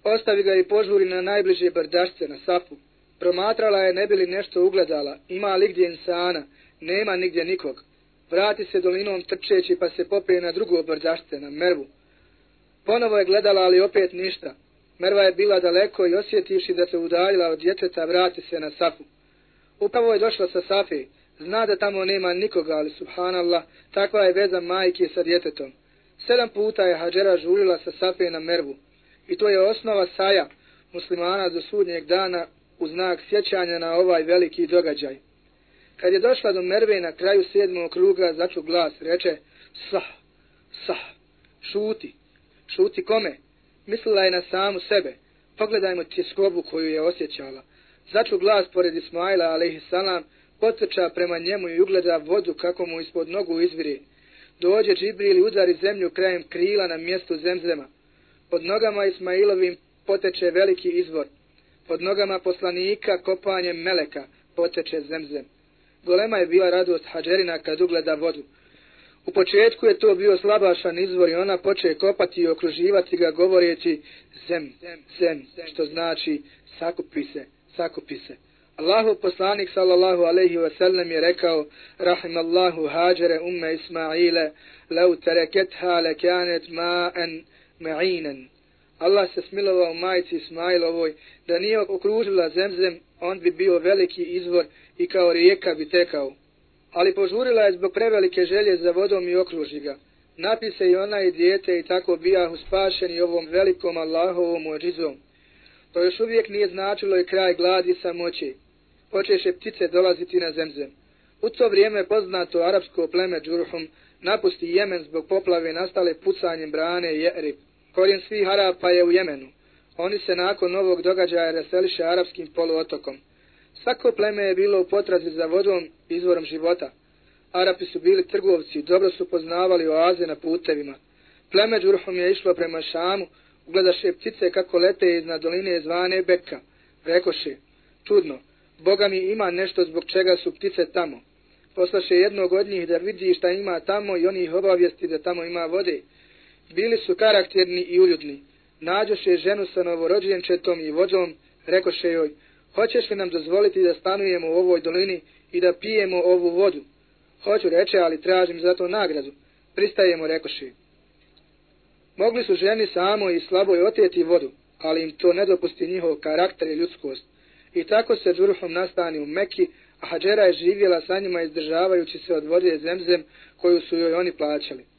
Ostavi ga i požuri na najbliže brdašce na safu. Promatrala je ne bili nešto ugledala. Ima li gdje insana? Nema nigdje nikog. Vrati se dolinom trčeći pa se popije na drugo brdašce, na mervu. Ponovo je gledala, ali opet ništa. Merva je bila daleko i osjetivši da se udaljila od djeteta, vrati se na safu. Upravo je došla sa safe. Zna da tamo nema nikoga, ali subhanallah, takva je veza majke sa djetetom. Sedam puta je Hadžera žulila sa safe na mervu. I to je osnova saja muslimana do sudnjeg dana u znak sjećanja na ovaj veliki događaj. Kad je došla do Merve na kraju sedmog kruga, začu glas, reče, sah, sah, šuti, šuti kome? Mislila je na samu sebe, pogledajmo tjeskobu koju je osjećala. Začu glas pored Ismaila, alaihissalam, potrča prema njemu i ugleda vodu kako mu ispod nogu izviri. Dođe Džibril i udari zemlju krajem krila na mjestu zemzema. Pod nogama Ismailovim poteče veliki izvor. Pod nogama poslanika kopanjem meleka poteče zemzem. Golema je bila radost Hadžerina kad ugleda vodu. U početku je to bio slabašan izvor i ona poče kopati i okruživati ga govoreći zem, zem, što znači sakupi se, sakupi se. Allahu poslanik sallallahu alaihi wa sallam je rekao Rahimallahu hađere umme Ismaile lau tereketha lekanet ma'an Ma'inan. Allah se smilovao majici Ismailovoj da nije okružila zemzem, on bi bio veliki izvor i kao rijeka bi tekao. Ali požurila je zbog prevelike želje za vodom i okruži ga. Napise i ona i dijete i tako bijahu spašeni ovom velikom Allahovom ođizom. To još uvijek nije značilo i kraj gladi samoći. Počeše ptice dolaziti na zemzem. U to vrijeme poznato arapsko pleme Džurhum napusti Jemen zbog poplave nastale pucanjem brane Jerib. Korijen svih Arapa je u Jemenu. Oni se nakon novog događaja reseliše arapskim poluotokom. Svako pleme je bilo u potrazi za vodom izvorom života. Arapi su bili trgovci, dobro su poznavali oaze na putevima. Pleme Đurhom je išlo prema Šamu, ugledaše ptice kako lete iznad doline zvane Beka. Rekoše, čudno, Boga mi ima nešto zbog čega su ptice tamo. Poslaše jednog od njih da vidi šta ima tamo i oni ih obavijesti da tamo ima vode. Bili su karakterni i uljudni. Nađoše ženu sa novorođenčetom i vođom, rekoše joj, hoćeš li nam dozvoliti da stanujemo u ovoj dolini i da pijemo ovu vodu? Hoću reče, ali tražim za to nagradu. Pristajemo, rekoše. Mogli su ženi samo i slaboj oteti vodu, ali im to ne dopusti njihov karakter i ljudskost. I tako se Džurhom nastani u Meki, a Hadžera je živjela sa njima izdržavajući se od vode zemzem koju su joj oni plaćali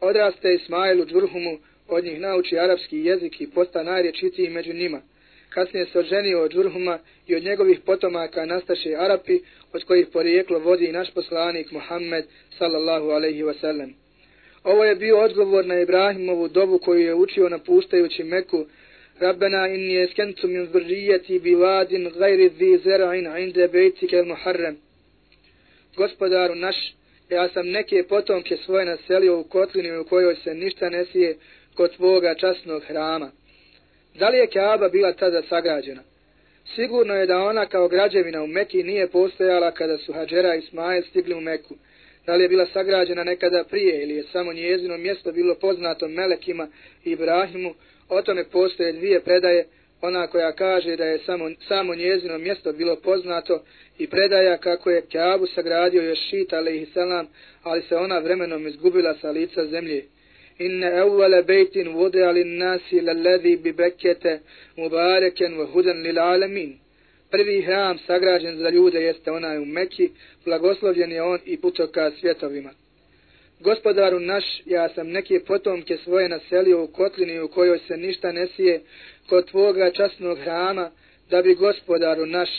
odraste Ismailu Džurhumu, od njih nauči arapski jezik i posta najrječitiji među njima. Kasnije se oženio od Džurhuma i od njegovih potomaka nastaše Arapi, od kojih porijeklo vodi i naš poslanik Muhammed sallallahu alaihi wasallam. Ovo je bio odgovor na Ibrahimovu dobu koju je učio napuštajući Meku, Rabbena in je min zbržijeti bi vadin gajri zi zera in inde bejtike il muharrem. Gospodaru naš, ja sam neke potomke svoje naselio u kotlini u kojoj se ništa ne sije kod tvoga časnog hrama. Da li je Kaaba bila tada sagrađena? Sigurno je da ona kao građevina u Meki nije postojala kada su Hadžera i Ismail stigli u Meku. Da li je bila sagrađena nekada prije ili je samo njezino mjesto bilo poznato Melekima i Ibrahimu, O tome postoje dvije predaje, ona koja kaže da je samo, samo njezino mjesto bilo poznato i predaja kako je Kjabu sagradio još šita alaihi ali se ona vremenom izgubila sa lica zemlje. Inne evvele bejtin vode ali nasi lalladhi bi bekete mubareken wa hudan lil alamin. Prvi hram sagrađen za ljude jeste onaj u Meki, blagoslovljen je on i putoka svjetovima. Gospodaru naš, ja sam neke potomke svoje naselio u kotlini u kojoj se ništa ne sije kod tvoga časnog hrama, da bi gospodaru naš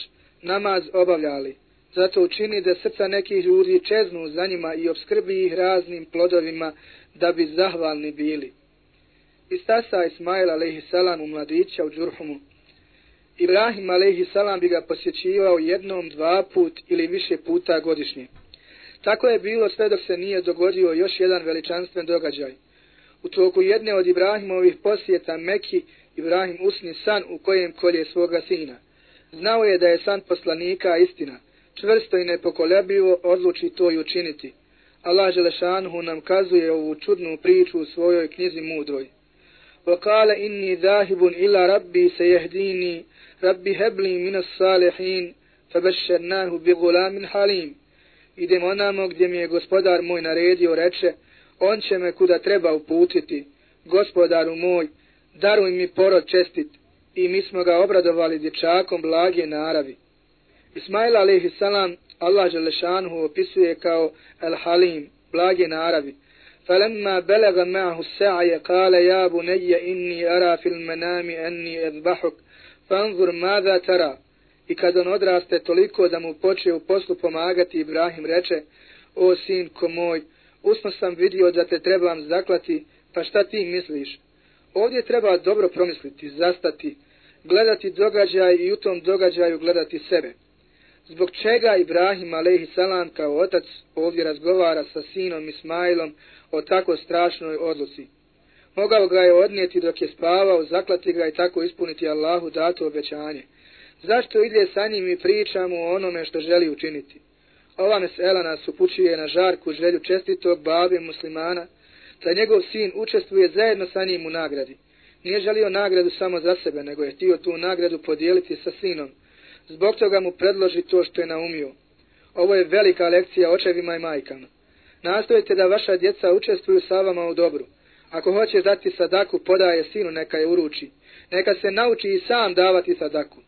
namaz obavljali. Zato učini da srca nekih ljudi čeznu za njima i obskrbi ih raznim plodovima da bi zahvalni bili. I stasa Ismail a.s. u mladića u Đurhumu. Ibrahim a.s. bi ga posjećivao jednom, dva put ili više puta godišnje. Tako je bilo sve dok se nije dogodio još jedan veličanstven događaj. U toku jedne od Ibrahimovih posjeta Meki, Ibrahim usni san u kojem kolje svoga sina. Znao je da je san poslanika istina. Čvrsto i nepokolebivo odluči to i učiniti. Allah Želešanhu nam kazuje ovu čudnu priču u svojoj knjizi mudroj. وقال إني ذاهب إلى ربي سيهديني ربي هب لي من الصالحين فبشرناه بغلام حليم idem onamo gdje mi je gospodar moj naredio, reče, on će me kuda treba uputiti. Gospodaru moj, daruj mi porod čestit. I mi smo ga obradovali dječakom blage naravi. Ismail alaihi salam, Allah Želešanhu opisuje kao El Halim, blage naravi. فلما بلغ معه السعي قال يا بني إني أرى في المنام أني أذبحك فانظر ماذا ترى I kad on odraste toliko da mu poče u poslu pomagati, Ibrahim reče, o sinko moj, usno sam vidio da te trebam zaklati, pa šta ti misliš? Ovdje treba dobro promisliti, zastati, gledati događaj i u tom događaju gledati sebe. zbog čega Ibrahim a.s. kao otac ovdje razgovara sa sinom Ismailom o tako strašnoj odluci. Mogao ga je odnijeti dok je spavao, zaklati ga i tako ispuniti Allahu dato obećanje. Zašto ide sa njim i pričamo o onome što želi učiniti? Ova mesela nas upućuje na žarku želju čestitog babe muslimana, da njegov sin učestvuje zajedno sa njim u nagradi. Nije želio nagradu samo za sebe, nego je htio tu nagradu podijeliti sa sinom. Zbog toga mu predloži to što je naumio. Ovo je velika lekcija očevima i majkama. Nastojite da vaša djeca učestvuju sa vama u dobru. Ako hoće dati sadaku, podaje sinu, neka je uruči. Neka se nauči i sam davati sadaku.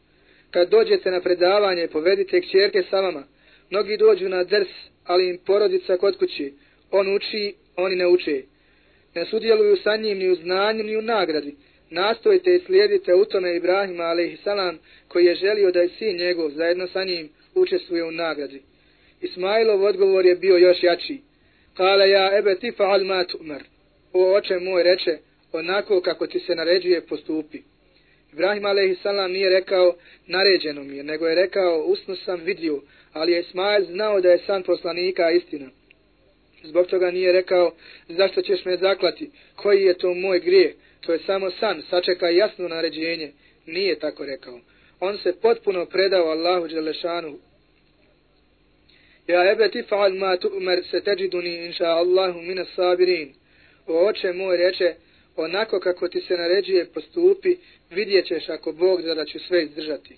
Kad dođete na predavanje, povedite kćerke sa vama. Mnogi dođu na drs, ali im porodica kod kući. On uči, oni ne uče. Ne sudjeluju sa njim ni u znanju, ni u nagradi. Nastojte i slijedite u tome Ibrahima, alaihissalam, koji je želio da je sin njegov zajedno sa njim učestvuje u nagradi. Ismailov odgovor je bio još jači. Kale ja ebe ti fa'al ma tu'mar. O oče moj reče, onako kako ti se naređuje postupi. Ibrahim a.s. nije rekao naređeno mi je, nego je rekao usno sam vidio, ali je Ismail znao da je san poslanika istina. Zbog toga nije rekao zašto ćeš me zaklati, koji je to moj grije, to je samo san, sačeka jasno naređenje. Nije tako rekao. On se potpuno predao Allahu Đelešanu. Ja ebe ti fa'al ma tu'mer se teđiduni inša Allahu minas sabirin. O oče moj reče, onako kako ti se naređuje postupi, vidjet ćeš ako Bog da da ću sve izdržati.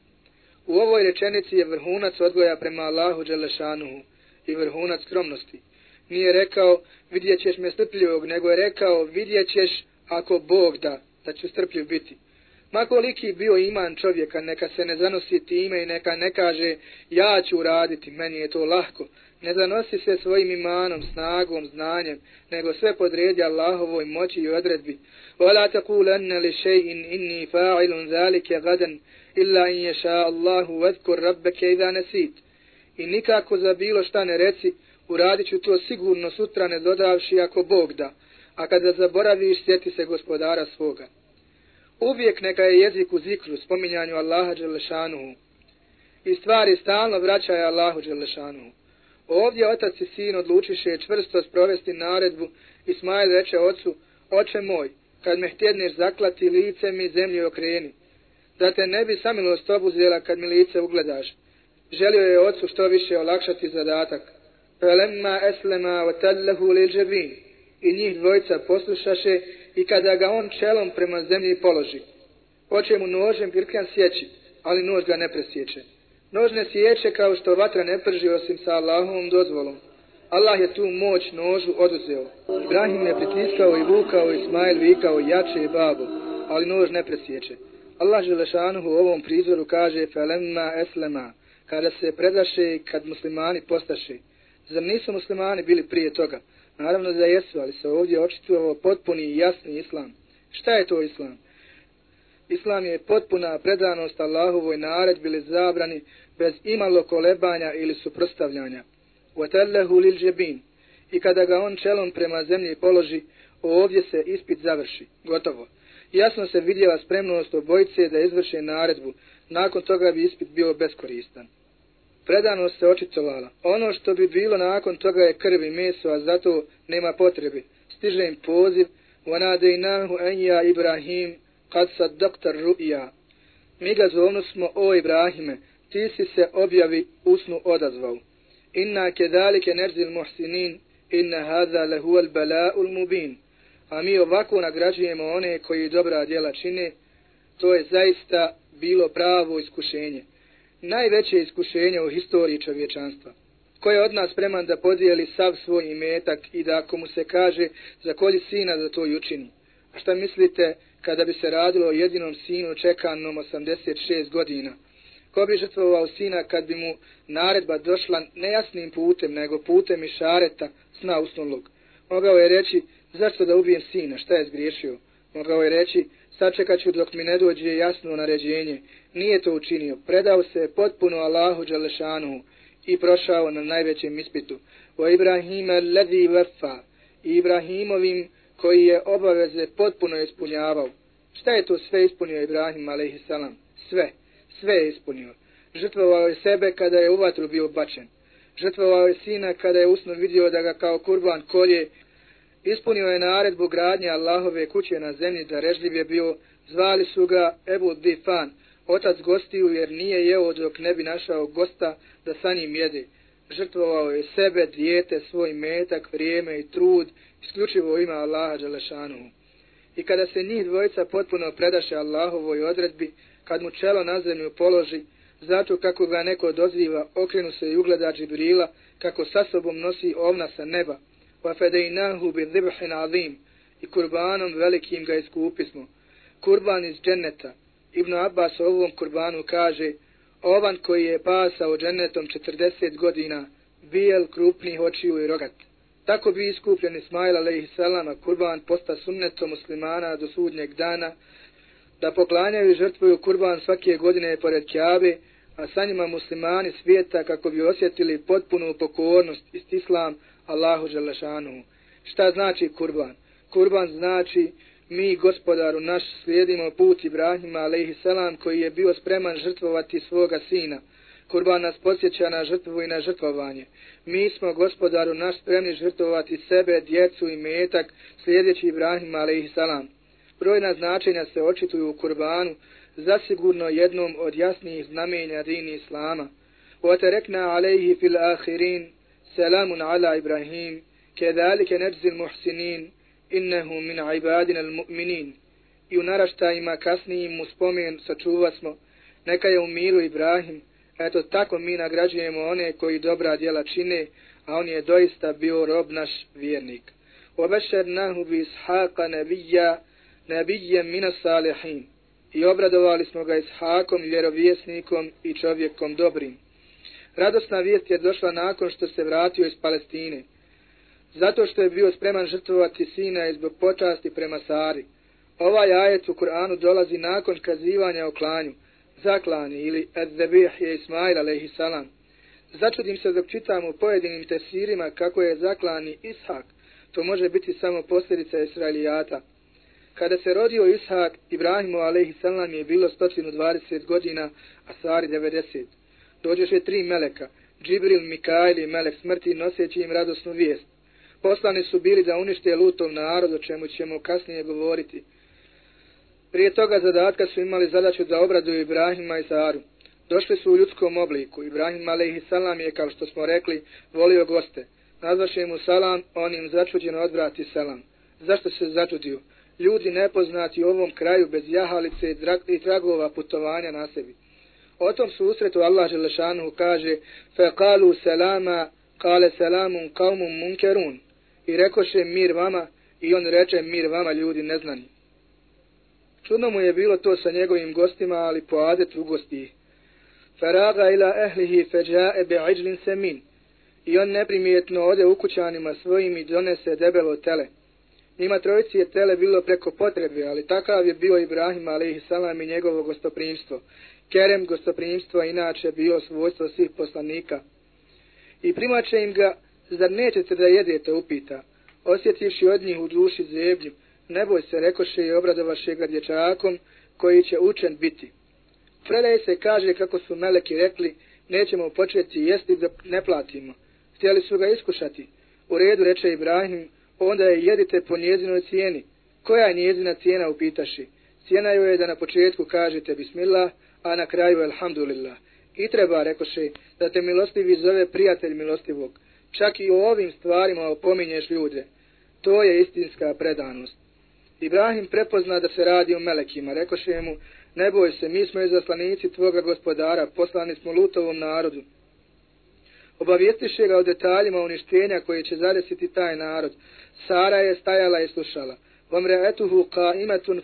U ovoj rečenici je vrhunac odgoja prema Allahu Đelešanuhu i vrhunac skromnosti. Nije rekao, vidjet ćeš me strpljivog, nego je rekao, vidjet ćeš ako Bog da, da ću strpljiv biti. Makoliki bio iman čovjeka, neka se ne zanosi time i neka ne kaže, ja ću uraditi, meni je to lahko, ne zanosi se svojim imanom, snagom, znanjem, nego sve podredi Allahovoj moći i odredbi. وَلَا تَقُولَنَّ لِشَيْءٍ إِنِّي فَاعِلٌ ذَلِكَ غَدًا إِلَّا إِنْ يَشَاءَ اللَّهُ وَذْكُرْ رَبَّكَ إِذَا نَسِيتِ I nikako za bilo šta ne reci, uradit ću to sigurno sutra ne dodavši ako Bog da, a kada zaboraviš, sjeti se gospodara svoga. Uvijek neka je jezik u zikru, spominjanju Allaha Đelešanuhu. I stvari stalno vraćaju Allahu Đelešanuhu. Ovdje otac i sin odlučiše čvrsto sprovesti naredbu. Ismail reče ocu, oče moj, kad me htjedneš zaklati lice mi zemlji okreni, da te ne bi samilost obuzela kad mi lice ugledaš. Želio je ocu što više olakšati zadatak. Felemma eslema otallahu lil džabin. I njih dvojica poslušaše i kada ga on čelom prema zemlji položi. Oče mu nožem pirkan sjeći, ali nož ga ne presjeće. Nož ne sjeće kao što vatra ne prži osim sa Allahovom dozvolom. Allah je tu moć nožu oduzeo. Ibrahim je pritiskao i vukao i Ismail vikao jače i babu, ali nož ne presjeće. Allah Želešanuhu u ovom prizoru kaže Felemma eslema, kada se predaše i kad muslimani postaše. Zar nisu muslimani bili prije toga? Naravno da jesu, ali se ovdje očituo potpuni i jasni islam. Šta je to islam? Islam je potpuna predanost Allahovoj naredbi ili zabrani bez imalo kolebanja ili suprostavljanja. وَتَلَّهُ لِلْجَبِينَ. I kada ga on čelom prema zemlji položi, ovdje se ispit završi. Gotovo. Jasno se vidjela spremnost obojice da izvrše naredbu. Nakon toga bi ispit bio beskoristan. Predanost se očitovala. Ono što bi bilo nakon toga je krv i meso, a zato nema potrebe. Stiže im poziv. Vanadejnahu enja Ibrahim kad sad doktor ru'ija. Mi ga zovnu smo, o Ibrahime, ti si se objavi usnu odazvao. Inna kedalike nerzil muhsinin, inna hadha lehu al bala'ul mubin. A mi ovako nagrađujemo one koji dobra djela čine, to je zaista bilo pravo iskušenje. Najveće iskušenje u historiji čovječanstva. Ko je od nas spreman da podijeli sav svoj imetak i da ako mu se kaže za koji sina da to i učini. A šta mislite kada bi se radilo o jedinom sinu čekanom 86 godina? Ko bi žrtvovao sina kad bi mu naredba došla nejasnim putem, nego putem i šareta sna usnulog? Mogao je reći, zašto da ubijem sina, šta je zgriješio? Mogao je reći, sačekat ću dok mi ne dođe jasno naređenje. Nije to učinio, predao se potpuno Allahu Đelešanu i prošao na najvećem ispitu. O Ibrahima ledi vefa, Ibrahimovim koji je obaveze potpuno ispunjavao. Šta je to sve ispunio Ibrahim a.s.? Sve, sve je ispunio. Žrtvovao je sebe kada je u vatru bio bačen. Žrtvovao je sina kada je usno vidio da ga kao kurban kolje. Ispunio je naredbu gradnje Allahove kuće na zemlji da režljiv je bio. Zvali su ga Ebu Difan, otac gostiju jer nije jeo dok ne bi našao gosta da sa njim jede. Žrtvovao je sebe, dijete, svoj metak, vrijeme i trud, isključivo ima Allaha Đelešanu. I kada se njih dvojica potpuno predaše Allahovoj odredbi, kad mu čelo na zemlju položi, zato kako ga neko doziva, okrenu se i ugleda Džibrila, kako sa sobom nosi ovna sa neba, وَفَدَيْنَاهُ بِذِبْحٍ عَظِيمٍ azim, i kurbanom velikim ga iskupismo. Kurban iz dženneta. Ibn Abbas o ovom kurbanu kaže, ovan koji je pasao džennetom 40 godina, bijel, krupnih očiju i rogat. Tako bi iskupljen Ismail a.s. kurban posta sunnetom muslimana do sudnjeg dana, da poklanjaju i žrtvuju kurban svake godine pored Kjabe, a sa njima muslimani svijeta kako bi osjetili potpunu pokornost i islam Allahu Đelešanu. Šta znači kurban? Kurban znači mi gospodaru naš slijedimo put Ibrahima a.s. koji je bio spreman žrtvovati svoga sina. Kurban nas posjeća na žrtvu i na žrtvovanje. Mi smo gospodaru naš spremni žrtvovati sebe, djecu i metak slijedeći Ibrahima a.s. Brojna značenja se očituju u kurbanu, zasigurno jednom od jasnijih znamenja dini Islama. وَتَرَكْنَا عَلَيْهِ فِي الْآخِرِينَ سَلَامٌ عَلَى إِبْرَاهِيمَ كَذَلِكَ نَجْزِ الْمُحْسِنِينَ إِنَّهُ مِنْ عِبَادِنَ الْمُؤْمِنِينَ I u naraštajima kasnijim mu spomen sačuva smo, neka je u miru Ibrahim, eto tako mi nagrađujemo one koji dobra djela čine, a on je doista bio rob naš vjernik. وَبَشَرْنَاهُ بِإِسْحَاقَ نَبِيًّا نَبِيًّا مِنَ الصَّالِحِينَ i obradovali smo ga ishakom, vjerovjesnikom i čovjekom dobrim. Radosna vijest je došla nakon što se vratio iz Palestine, zato što je bio spreman žrtvovati sina i zbog počasti prema Sari. Ovaj ajet u Kur'anu dolazi nakon kazivanja o klanju, zaklani ili adzebih je Ismail a.s. Začudim se dok čitam u pojedinim tesirima kako je zaklani Ishak, to može biti samo posljedica Israilijata. Kada se rodio Ishak, Ibrahimu a.s. je bilo 120 godina, a Sari 90. Dođeše tri meleka, Džibril, Mikail i melek smrti, noseći im radosnu vijest Poslani su bili da unište lutov narod, o čemu ćemo kasnije govoriti. Prije toga zadatka su imali zadaću da obraduju Ibrahima i Saru. Došli su u ljudskom obliku. Ibrahim a.s. je, kao što smo rekli, volio goste. Nazvaše mu salam, on im začuđeno odvrati salam. Zašto se začudio? ljudi nepoznati u ovom kraju bez jahalice i tragova putovanja na sebi. O tom susretu Allah Želešanu kaže فَقَالُوا سَلَامًا قَالَ سَلَامٌ قَوْمٌ مُنْكَرُونَ i rekoše mir vama i on reče mir vama ljudi neznani. Čudno mu je bilo to sa njegovim gostima, ali po adetu gosti. Faraga ila ehlihi feđae be semin. I on neprimjetno ode u kućanima svojim i donese debelo tele. Njima trojici je tele bilo preko potrebe, ali takav je bio Ibrahim a.s. salam i njegovo gostoprimstvo. Kerem gostoprimstva inače bio svojstvo svih poslanika. I primače im ga zar nećete da jedete, upita. Osjetivši od njih u duši zeblju, ne boj se, rekoše i obradovaše ga dječakom, koji će učen biti. Predaj se kaže kako su meleki rekli, nećemo početi jesti da ne platimo. Htjeli su ga iskušati. U redu reče Ibrahim, onda je jedite po njezinoj cijeni. Koja je njezina cijena, upitaši? Cijena joj je da na početku kažete bismillah, a na kraju alhamdulillah. I treba, rekoše, da te milostivi zove prijatelj milostivog. Čak i u ovim stvarima opominješ ljude. To je istinska predanost. Ibrahim prepozna da se radi o melekima. Rekoše mu, ne boj se, mi smo izaslanici tvoga gospodara, poslani smo lutovom narodu obavijestiše ga o detaljima uništenja koje će zadesiti taj narod. Sara je stajala i slušala. Vomre etuhu ka imetun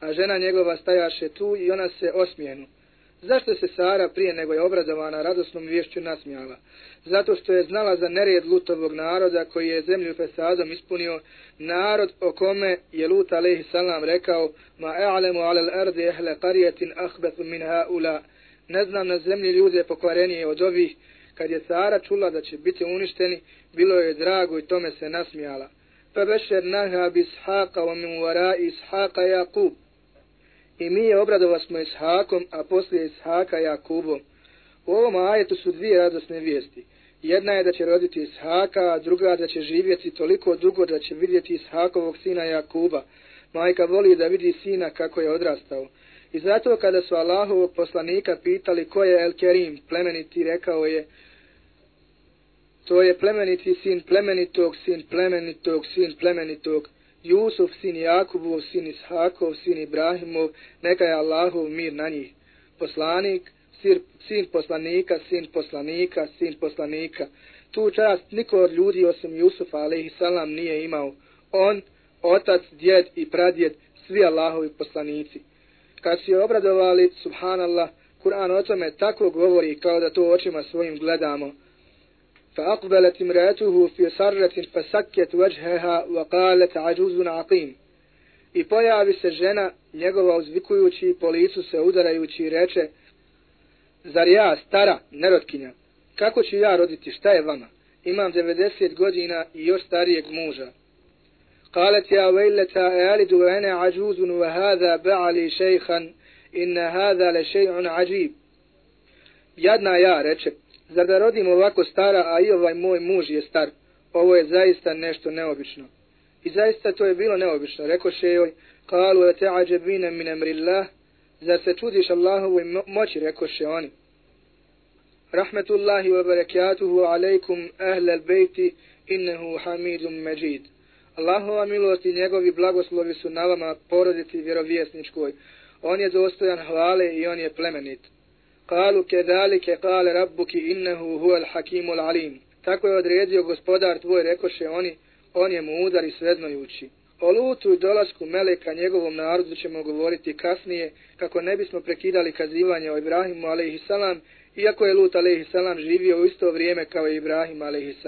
a žena njegova stajaše tu i ona se osmijenu. Zašto se Sara prije nego je obradovana radosnom vješću nasmijala? Zato što je znala za nered lutovog naroda koji je zemlju fesadom ispunio narod o kome je Lut alaihi salam rekao ma e'alemu alel ardi ehle qarijetin ahbetu min haula ne znam na zemlji ljude pokvarenije od ovih kad je Sara čula da će biti uništeni, bilo je drago i tome se nasmijala. Pa bešer naha bi ishaqa wa min vara ishaqa Jakub. I mi je obradova smo Ishakom, a poslije Ishaka Jakubom. U ovom ajetu su dvije radosne vijesti. Jedna je da će roditi Ishaka, a druga da će živjeti toliko dugo da će vidjeti Ishakovog sina Jakuba. Majka voli da vidi sina kako je odrastao. I zato kada su Allahovog poslanika pitali ko je El Kerim, plemeniti, rekao je to je plemeniti sin plemenitog, sin plemenitog, sin plemenitog, Jusuf, sin Jakubov, sin Ishakov, sin Ibrahimov, neka je Allahov mir na njih. Poslanik, sir, sin poslanika, sin poslanika, sin poslanika. Tu čast niko od ljudi osim Jusufa, alaihi salam, nije imao. On, otac, djed i pradjed, svi Allahovi poslanici. Kad si obradovali, subhanallah, Kur'an o tome tako govori kao da to očima svojim gledamo. فأقبلت امرأته في سرة فسكت وجهها وقالت عجوز عقيم I pojavi se žena, njegova uzvikujući po licu se udarajući i reče Zar ja, stara, nerotkinja, kako ću ja roditi, šta je vama? Imam 90 godina i još starijeg muža. قالت يا ويلتا ألد وأنا عجوز وهذا بعلي شيخا إن هذا لشيء عجيب Jadna ja, reče, zar da rodim ovako stara, a i ovaj moj muž je star, ovo je zaista nešto neobično. I zaista to je bilo neobično, rekoše joj, kalu je te ađebine min emrillah, zar se čudiš Allahovoj moći, rekoše oni. Rahmetullahi wa barakatuhu alaikum ahle al bejti, innehu hamidum međid. Allahova milost i njegovi blagoslovi su na vama porodici vjerovjesničkoj. On je dostojan hvale i on je plemenit. Kalu kedalike kale rabbuki innehu huel hakimul alim. Tako je odredio gospodar tvoj, rekoše oni, on je mudar i srednojući. O lutu i dolasku Meleka njegovom narodu ćemo govoriti kasnije, kako ne bismo prekidali kazivanje o Ibrahimu a.s. iako je Lut a.s. živio u isto vrijeme kao i Ibrahim a.s.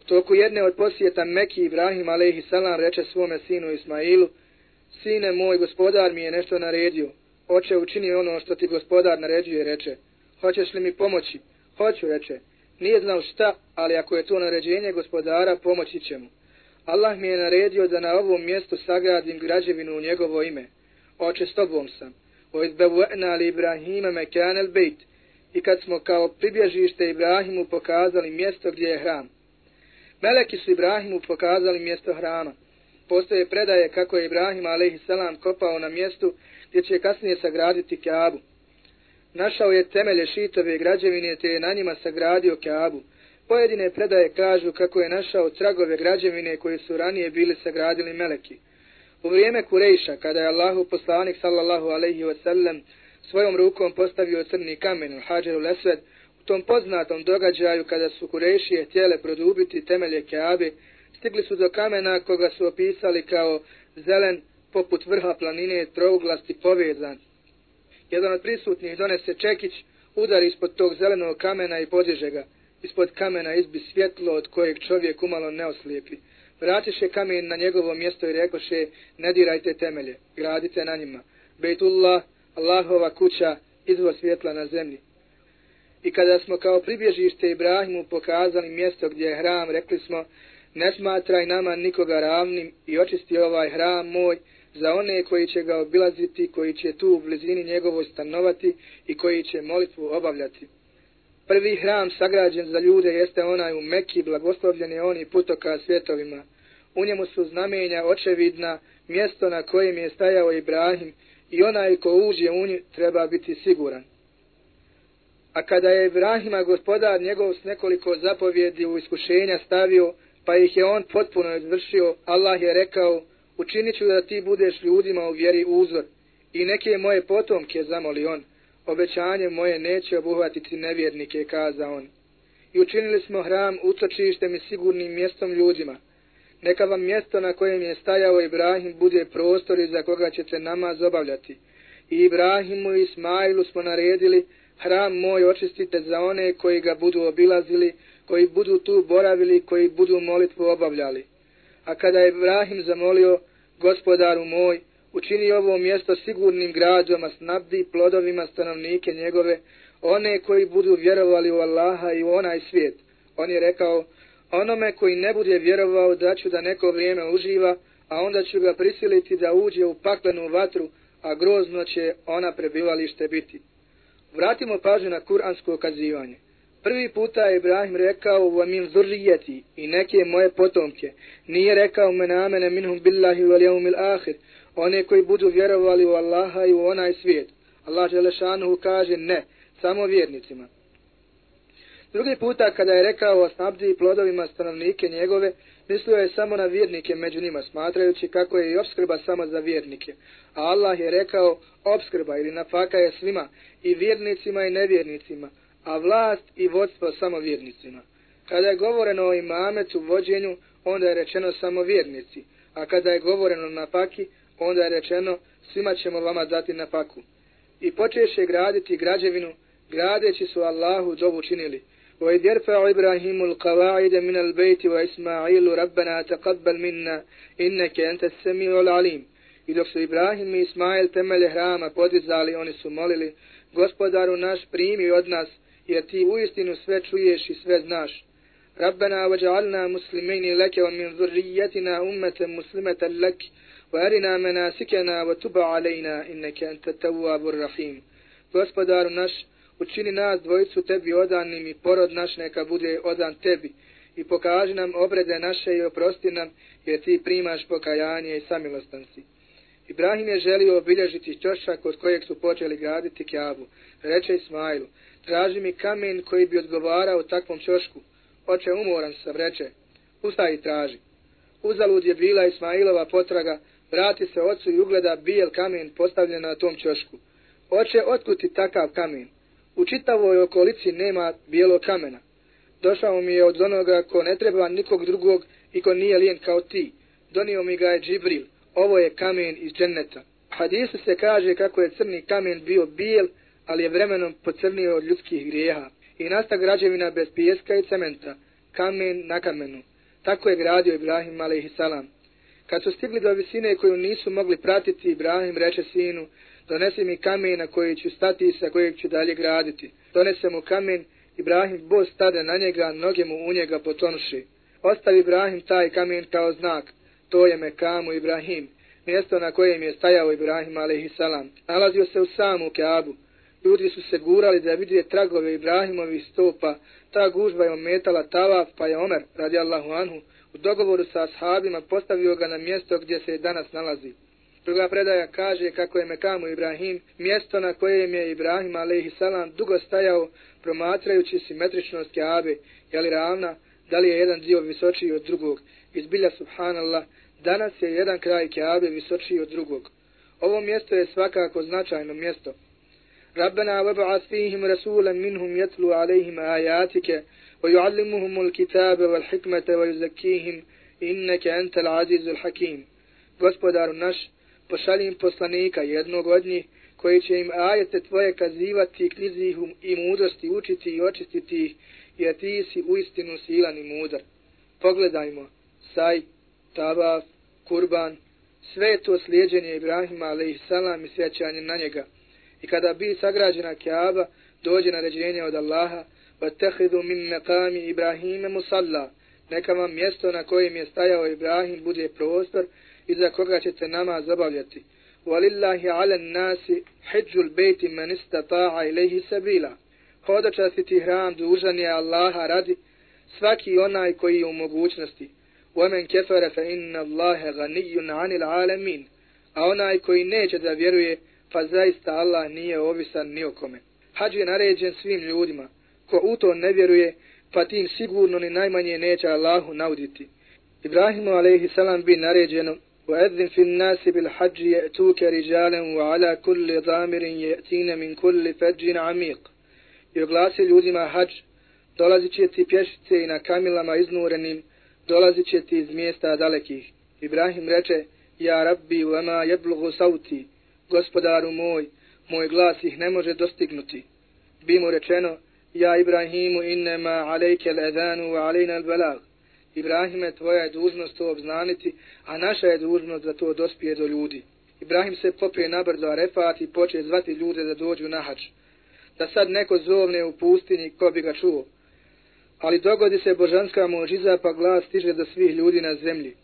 U toku jedne od posjeta Meki Ibrahim a.s. reče svome sinu Ismailu, Sine moj, gospodar mi je nešto naredio, Oče, učini ono što ti gospodar naređuje, reče. Hoćeš li mi pomoći? Hoću, reče. Nije znao šta, ali ako je to naređenje gospodara, pomoći će mu. Allah mi je naredio da na ovom mjestu sagradim građevinu u njegovo ime. Oče, s tobom sam. Oizbevu'na li Ibrahima mekanel bejt. I kad smo kao pribježište Ibrahimu pokazali mjesto gdje je hram. Meleki su Ibrahimu pokazali mjesto hrama. Postoje predaje kako je Ibrahim a.s. kopao na mjestu gdje će kasnije sagraditi Kaabu. Našao je temelje šitove građevine te je na njima sagradio Kaabu. Pojedine predaje kažu kako je našao tragove građevine koje su ranije bili sagradili meleki. U vrijeme Kurejša, kada je Allahu poslanik sallallahu alaihi wasallam svojom rukom postavio crni kamen u Hadžeru Lesved, u tom poznatom događaju kada su Kurejšije htjele produbiti temelje Kaabe, stigli su do kamena koga su opisali kao zelen poput vrha planine trouglasti povezan. Jedan od prisutnih donese čekić, udari ispod tog zelenog kamena i podiže ga. Ispod kamena izbi svjetlo od kojeg čovjek umalo ne oslijepi. Vratiše kamen na njegovo mjesto i rekoše, ne dirajte temelje, gradite na njima. Bejtullah, Allahova kuća, izvo svjetla na zemlji. I kada smo kao pribježište Ibrahimu pokazali mjesto gdje je hram, rekli smo, ne smatraj nama nikoga ravnim i očisti ovaj hram moj, za one koji će ga obilaziti, koji će tu u blizini njegovoj stanovati i koji će molitvu obavljati. Prvi hram sagrađen za ljude jeste onaj u Mekki, blagoslovljen je oni putoka svjetovima. U njemu su znamenja očevidna, mjesto na kojem je stajao Ibrahim i onaj ko uđe u nju treba biti siguran. A kada je Ibrahima gospodar njegov s nekoliko zapovjedi u iskušenja stavio, pa ih je on potpuno izvršio, Allah je rekao, učinit ću da ti budeš ljudima u vjeri uzor. I neke moje potomke, zamoli on, obećanje moje neće obuhvatiti nevjernike, kaza on. I učinili smo hram utočištem i sigurnim mjestom ljudima. Neka vam mjesto na kojem je stajao Ibrahim bude prostor za koga ćete namaz obavljati. I Ibrahimu i Ismailu smo naredili, hram moj očistite za one koji ga budu obilazili, koji budu tu boravili, koji budu molitvu obavljali. A kada je Ibrahim zamolio, gospodaru moj, učini ovo mjesto sigurnim građama, snabdi plodovima stanovnike njegove, one koji budu vjerovali u Allaha i u onaj svijet. On je rekao, onome koji ne bude vjerovao da ću da neko vrijeme uživa, a onda ću ga prisiliti da uđe u paklenu vatru, a grozno će ona prebivalište biti. Vratimo pažnju na kuransko okazivanje. Prvi puta je Ibrahim rekao wa min zurrijeti i neke moje potomke. Nije rekao men amene minhum billahi wal yawmil ahir. One koji budu vjerovali u Allaha i u onaj svijet. Allah Želešanuhu kaže ne, samo vjernicima. Drugi puta kada je rekao o snabdi i plodovima stanovnike njegove, mislio je samo na vjernike među njima, smatrajući kako je i obskrba samo za vjernike. A Allah je rekao, obskrba ili nafaka je svima, i vjernicima i nevjernicima, a vlast i vodstvo samo vjernicima. Kada je govoreno o imametu vođenju, onda je rečeno samo vjernici, a kada je govoreno na paki, onda je rečeno svima ćemo vama dati na paku. I počeše graditi građevinu, gradeći su Allahu dobu činili. وإذ يرفع إبراهيم القواعد من البيت وإسماعيل ربنا تقبل منا إنك أنت السميع العليم I dok su Ibrahim i Ismail temelje hrama podizali, oni su molili, gospodaru naš primi od nas, jer ti u istinu sve čuješ i sve znaš. Rabbena vajalna muslimini leke wa min zurrijetina ummete muslimete lek, wa arina menasikena wa tuba alejna, inneke ente tawabur rahim. Gospodaru naš, učini nas dvojicu tebi odanim i porod naš neka bude odan tebi i pokaži nam obrede naše i oprosti nam jer ti primaš pokajanje i samilostan si. Ibrahim je želio obilježiti ćošak kod kojeg su počeli graditi Kjavu. Reče Ismailu, traži mi kamen koji bi odgovarao takvom čošku. Oče, umoran sam, reče, ustaj i traži. Uzalud je bila Ismailova potraga, vrati se ocu i ugleda bijel kamen postavljen na tom čošku. Oče, otkuti takav kamen? U čitavoj okolici nema bijelog kamena. Došao mi je od onoga ko ne treba nikog drugog i ko nije lijen kao ti. Donio mi ga je Džibril. Ovo je kamen iz dženneta. Hadisu se kaže kako je crni kamen bio bijel, ali je vremenom pocrnio od ljudskih grijeha. I nasta građevina bez pijeska i cementa. Kamen na kamenu. Tako je gradio Ibrahim a.s. Kad su stigli do visine koju nisu mogli pratiti, Ibrahim reče sinu, donesi mi kamen na koji ću stati i sa kojeg ću dalje graditi. Donese mu kamen, Ibrahim bo stade na njega, noge mu u njega potonuši. Ostavi Ibrahim taj kamen kao znak, to je Mekamu Ibrahim, mjesto na kojem je stajao Ibrahim a.s. Nalazio se u samu Keabu. Ljudi su se gurali da vidje tragove Ibrahimovi stopa, ta gužba je ometala Tavaf, pa je Omer, radi Allahu anhu, u dogovoru sa ashabima postavio ga na mjesto gdje se danas nalazi. Druga predaja kaže kako je Mekamu Ibrahim mjesto na kojem je Ibrahim a.s. dugo stajao promatrajući simetričnost Kaabe, je li ravna, da li je jedan dio visočiji od drugog. Izbilja subhanallah, danas je jedan kraj Kaabe visočiji od drugog. Ovo mjesto je svakako značajno mjesto. Rabbena wab'ath fihim rasulan minhum yatlu alayhim ayatike ويعلمهم الكتاب والحكمة ويزكيهم إنك أنت العزيز الحكيم hakim. Gospodaru naš, pošalji im poslanika jednog od njih, koji će im ajete tvoje kazivati knjizi i mudrosti učiti i očistiti ih, jer ti si uistinu silan i mudar. Pogledajmo, saj, tabaf, kurban, sve to slijedženje Ibrahima, ali i salam i sjećanje na njega. I kada bi sagrađena Kaaba, dođe naređenje od Allaha, vatehidu مِنْ mekami Ibrahime مُسَلَّا neka vam mjesto na kojem je stajao Ibrahim bude prostor, iza koga ćete nama zabavljati. وَلِلَّهِ عَلَى النَّاسِ حِجُّ الْبَيْتِ مَنِ اسْتَطَاعَ إِلَيْهِ سَبِيلًا Hodočastiti hram dužan je Allaha radi svaki onaj koji je u mogućnosti. وَمَنْ كَفَرَ فَإِنَّ اللَّهَ غَنِيٌّ عَنِ الْعَالَمِينَ. A onaj koji neće da vjeruje, pa zaista Allah nije ovisan ni o kome. Hađ je naređen svim ljudima. Ko u to ne vjeruje, pa tim sigurno ni najmanje neće Allahu nauditi. Ibrahimu alaihi salam bi naređeno وأذن في الناس بالحج يأتوك رجالا وعلى كل ضامر يأتين من كل فج عميق يغلاسي ljudima hađ, dolazit će ti pješice i na kamilama iznurenim, dolazit će ti iz mjesta dalekih. Ibrahim reče, ja rabbi, vama jeblugu sauti, gospodaru moj, moj glas ih ne može dostignuti. Bi mu rečeno, ja Ibrahimu innema alejke l'edanu wa alejna l'belag. Ibrahime, tvoja je dužnost to obznaniti, a naša je dužnost da to dospije do ljudi. Ibrahim se popije na brdo Arefat i poče zvati ljude da dođu na hač. Da sad neko zovne u pustinji, ko bi ga čuo. Ali dogodi se božanska možiza, pa glas stiže do svih ljudi na zemlji.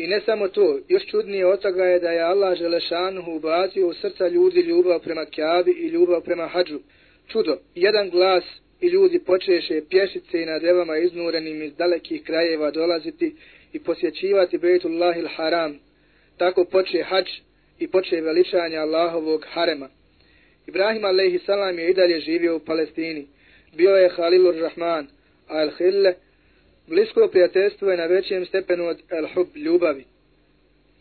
I ne samo to, još čudnije od toga je da je Allah Želešanuhu ubacio u srca ljudi ljubav prema Kjabi i ljubav prema Hadžu. Čudo, jedan glas i ljudi počeše pješice i na devama iznurenim iz dalekih krajeva dolaziti i posjećivati Bejtullahil Haram. Tako poče Hadž i poče veličanje Allahovog harema. Ibrahim a.s. je i dalje živio u Palestini. Bio je Halilur Rahman, a Al-Hille, blisko prijateljstvo je na većem stepenu od Al-Hub, ljubavi.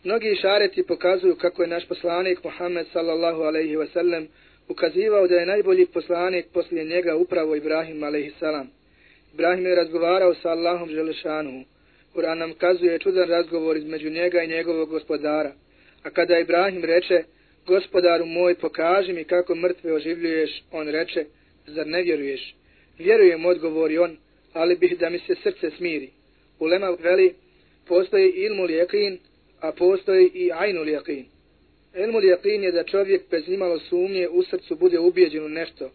Mnogi šareti pokazuju kako je naš poslanik Muhammed sallallahu alaihi ve sellem ukazivao da je najbolji poslanik poslije njega upravo Ibrahim a.s. Ibrahim je razgovarao sa Allahom Želešanu. Kur'an nam kazuje čudan razgovor između njega i njegovog gospodara. A kada Ibrahim reče, gospodaru moj, pokaži mi kako mrtve oživljuješ, on reče, zar ne vjeruješ? Vjerujem, odgovori on, ali bih da mi se srce smiri. Ulema veli, postoji ilmu lijekin, a postoji i ajnu lijekin. Ilmu lijekin je da čovjek bez imalo sumnje u srcu bude ubijeđen u nešto.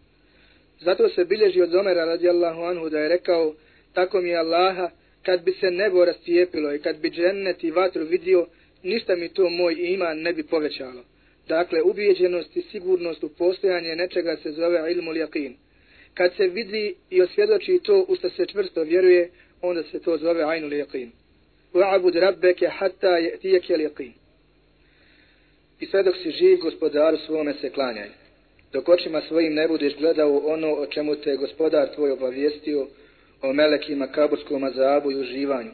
Zato se bilježi od Omera radijallahu anhu da je rekao, tako mi je Allaha, kad bi se nebo rastijepilo i kad bi džennet i vatru vidio, ništa mi to moj iman ne bi povećalo. Dakle, ubijeđenost i sigurnost u postojanje nečega se zove ilmu lijekin. Kad se vidi i osvjedoči to u što se čvrsto vjeruje, onda se to zove ajnul jeqin. Wa'abud rabbeke hatta je'tijeke jeqin. I sve dok si živ, gospodaru svome se klanjaj. Dok očima svojim ne budeš gledao ono o čemu te gospodar tvoj obavijestio, o melekima, kaburskom azabu i uživanju.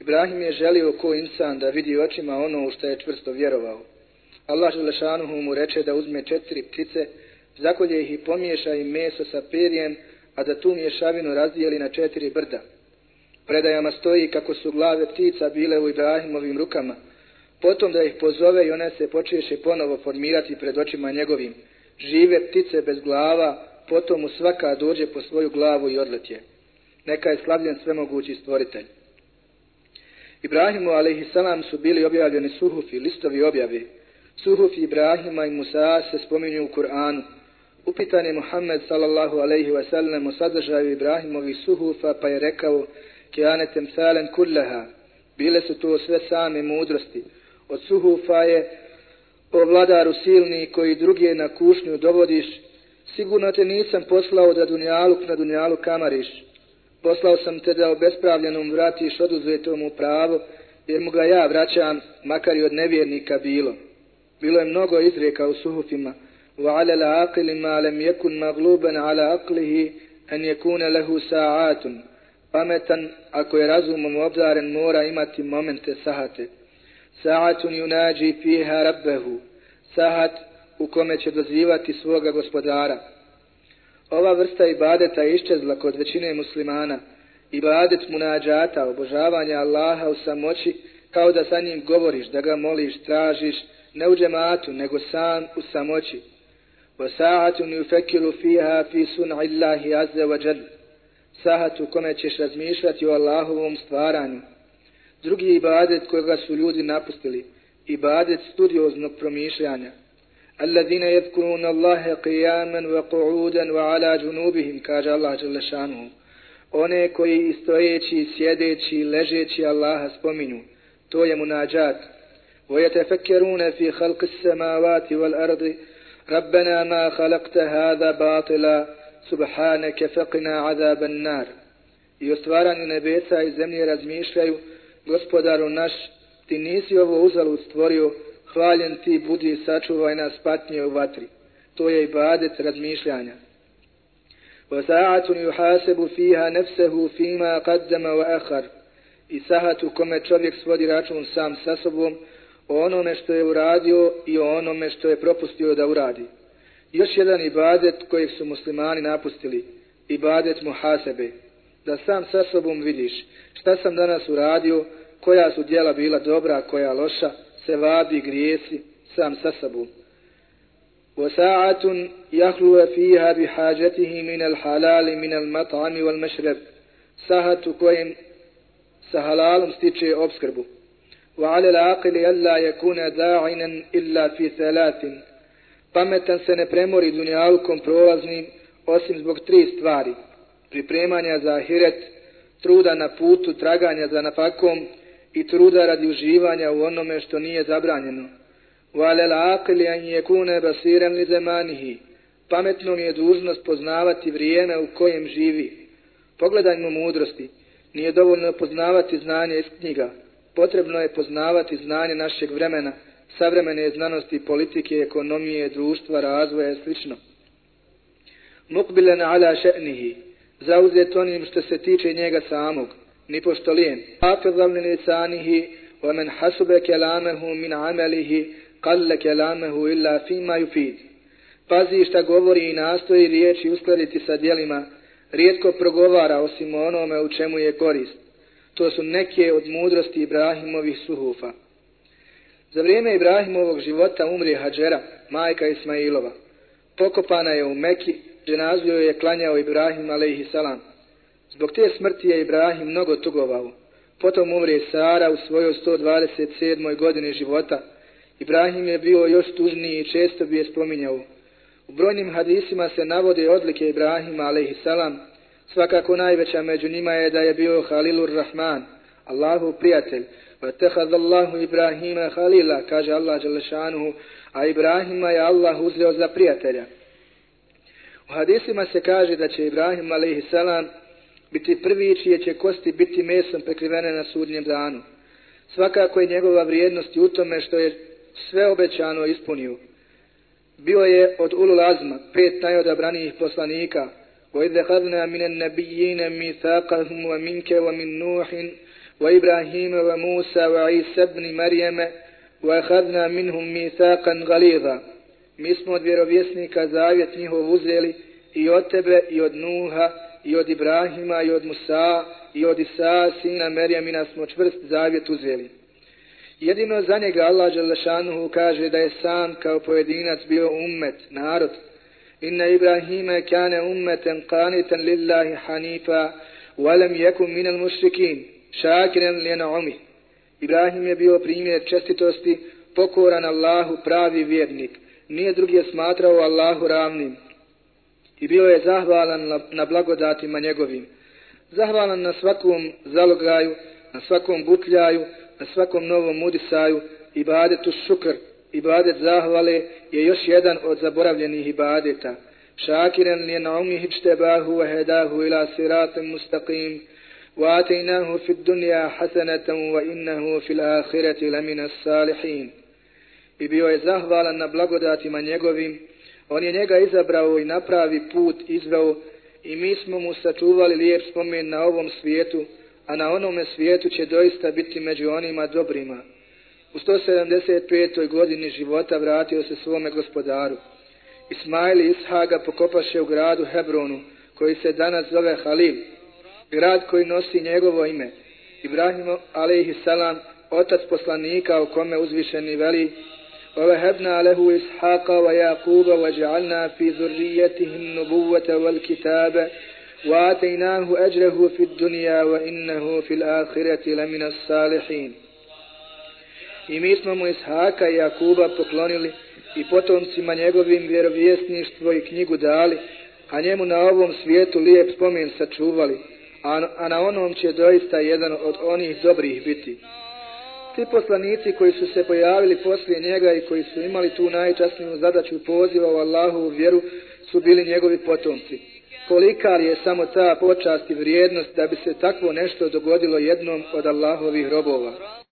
Ibrahim je želio ko insan da vidi očima ono u što je čvrsto vjerovao. Allah Želešanuhu mu reče da uzme četiri ptice, zakolje ih i pomiješa im meso sa perjem, a da tu mješavinu razdijeli na četiri brda. Predajama stoji kako su glave ptica bile u Ibrahimovim rukama, potom da ih pozove i one se počeše ponovo formirati pred očima njegovim. Žive ptice bez glava, potom mu svaka dođe po svoju glavu i odletje. Neka je slavljen svemogući stvoritelj. Ibrahimu a.s. su bili objavljeni suhufi, listovi objavi. Suhufi Ibrahima i Musa se spominju u Kur'anu. Upitan je Muhammed sallallahu alaihi wa sallam o sadržaju Ibrahimovih suhufa pa je rekao Kianetem salen kullaha. Bile su to sve same mudrosti. Od suhufa je o vladaru silni koji drugi na kušnju dovodiš. Sigurno te nisam poslao da dunjaluk na dunjalu kamariš. Poslao sam te da obespravljenom vratiš oduzetomu pravo, jer mu ga ja vraćam, makar i od nevjernika bilo. Bilo je mnogo izreka u suhufima. وعلى العاقل ما لم يكن مغلوبا على عقله أن يكون له ساعات pametan, ako je razumom obdaren, mora imati momente sahate. Saatun yunaji fiha rabbehu. Sahat u kome će dozivati svoga gospodara. Ova vrsta ibadeta je iščezla kod većine muslimana. Ibadet munađata, obožavanja Allaha u samoći, kao da sa njim govoriš, da ga moliš, tražiš, ne u džematu, nego sam u samoći. Wa sa'atun yufakkiru fiha fi sun'i Allahi azza wa jalla. Sahat u kome ćeš razmišljati o Allahovom stvaranju. Drugi ibadet kojega su ljudi napustili, ibadet studioznog promišljanja. Alladine yadhkuruna Allaha qiyaman wa qu'udan wa ala junubihim, kaže Allah dželle šanuhu. One koji stojeći, sjedeći, ležeći Allaha spominju, to je munađat. ويتفكرون في خلق السماوات والأرض ربنا ما خلقت هذا باطلا سبحانك فقنا عذاب النار i o stvaranju nebesa i zemlje razmišljaju, gospodaru naš, ti nisi ovo uzalud stvorio, hvaljen ti budi sačuvaj nas patnje u vatri. To je ibadet razmišljanja. وَسَاعَةٌ يُحَاسَبُ فِيهَا نَفْسَهُ فِيمَا قَدَّمَ وَأَخَرُ I sahat u kome čovjek svodi račun sam sa sobom, o onome što je uradio i o onome što je propustio da uradi. Još jedan ibadet kojeg su muslimani napustili, ibadet muhasebe, da sam sa sobom vidiš šta sam danas uradio, koja su dijela bila dobra, koja loša, se vadi, grijesi, sam sa sobom. وساعة يخلو فيها بحاجته من الحلال من المطعم والمشرب ساعة كوين سهلال stiče obskrbu. وعلى العاقل ألا يكون داعنا إلا في ثلاث pametan se ne premori dunjalukom prolaznim osim zbog tri stvari pripremanja za ahiret truda na putu traganja za nafakom i truda radi uživanja u onome što nije zabranjeno. وَعَلَى الْعَقِلِ أَنْ يَكُونَ بَصِيرًا لِزَمَانِهِ Pametnom je dužnost poznavati vrijeme u kojem živi. Pogledajmo mudrosti. Nije dovoljno poznavati znanje iz knjiga. Potrebno je poznavati znanje našeg vremena, savremene znanosti, politike, ekonomije, društva, razvoja i slično. Mukbilen ala še'nihi. Zauzet onim što se tiče njega samog. nipošto lijen. Hafizal li lisanihi. Wa men hasube kelamehu min amelihi. Kalle kelamehu illa fima yufid. Pazi šta govori i nastoji riječi uskladiti sa dijelima rijetko progovara osim onome u čemu je korist. To su neke od mudrosti Ibrahimovih suhufa. Za vrijeme Ibrahimovog života umrije Hadžera, majka Ismailova. Pokopana je u Meki, dženazu je klanjao Ibrahim a.s. Zbog te smrti je Ibrahim mnogo tugovao. Potom umrije Sara u svojoj 127. godini života. Ibrahim je bio još tužniji i često bi je spominjao. U brojnim hadisima se navode odlike Ibrahima a.s. Svakako najveća među njima je da je bio Halilur Rahman, Allahu prijatelj. وَتَحَذَ اللَّهُ Ibrahima Halila, kaže Allah Đalešanuhu, a Ibrahima je Allah uzeo za prijatelja. U hadisima se kaže da će Ibrahim a.s. biti prvi čije će kosti biti mesom prekrivene na sudnjem danu. Svakako je njegova vrijednost u tome što je sve obećano ispunio bio je od ulul azma, pet najodabranijih poslanika. وإذ أخذنا من النبيين ميثاقهم ومنك ومن نوح وإبراهيم وموسى وعيسى بن مريم وأخذنا منهم ميثاقا غليظا Mi smo od vjerovjesnika zavjet njihov uzeli i od tebe i od Nuha i od Ibrahima i od Musa i od Isa sina Merjamina smo čvrst zavjet uzeli. Jedino za njega Allah Đelešanuhu kaže da je sam kao pojedinac bio ummet, narod, Inna Ibrahima kane ummeten qanitan lillahi hanifa, walem jekum minel mušrikin, šakiren lijena umi. Ibrahim je bio primjer čestitosti, pokoran Allahu pravi vjernik. Nije drugi smatrao Allahu ravnim. I bio je zahvalan na, na blagodatima njegovim. Zahvalan na svakom zalogaju, na svakom butljaju, na svakom novom udisaju, ibadetu šukr, ibadet zahvale, je još jedan od zaboravljenih ibadeta. Šakiren li je na umih čtebahu wa hedahu ila siratem mustaqim, wa atinahu fi dunja hasanatan wa innahu fil ahireti lamina salihin. I bio je zahvalan na blagodatima njegovim, on je njega izabrao i napravi put izveo i mi smo mu sačuvali lijep spomen na ovom svijetu, a na onome svijetu će doista biti među onima dobrima. U 175. godini života vratio se svome gospodaru. Ismail i Ishaga pokopaše u gradu Hebronu, koji se danas zove Halil, grad koji nosi njegovo ime. Ibrahim a.s. otac poslanika u kome uzvišeni veli وَوَهَبْنَا لَهُ إِسْحَاقَ وَيَعْقُوبَ وَجَعَلْنَا فِي ذُرِّيَّتِهِ النُّبُوَّةَ وَالْكِتَابَ وآتيناه أجره في الدنيا وإنه في الآخرة لمن الصالحين I mi smo mu Ishaka i Jakuba poklonili i potomcima njegovim vjerovjesništvo i knjigu dali, a njemu na ovom svijetu lijep spomen sačuvali, a, a na onom će doista jedan od onih dobrih biti. Ti poslanici koji su se pojavili poslije njega i koji su imali tu najčasniju zadaću poziva u Allahovu vjeru su bili njegovi potomci kolika je samo ta počast i vrijednost da bi se takvo nešto dogodilo jednom od Allahovih robova.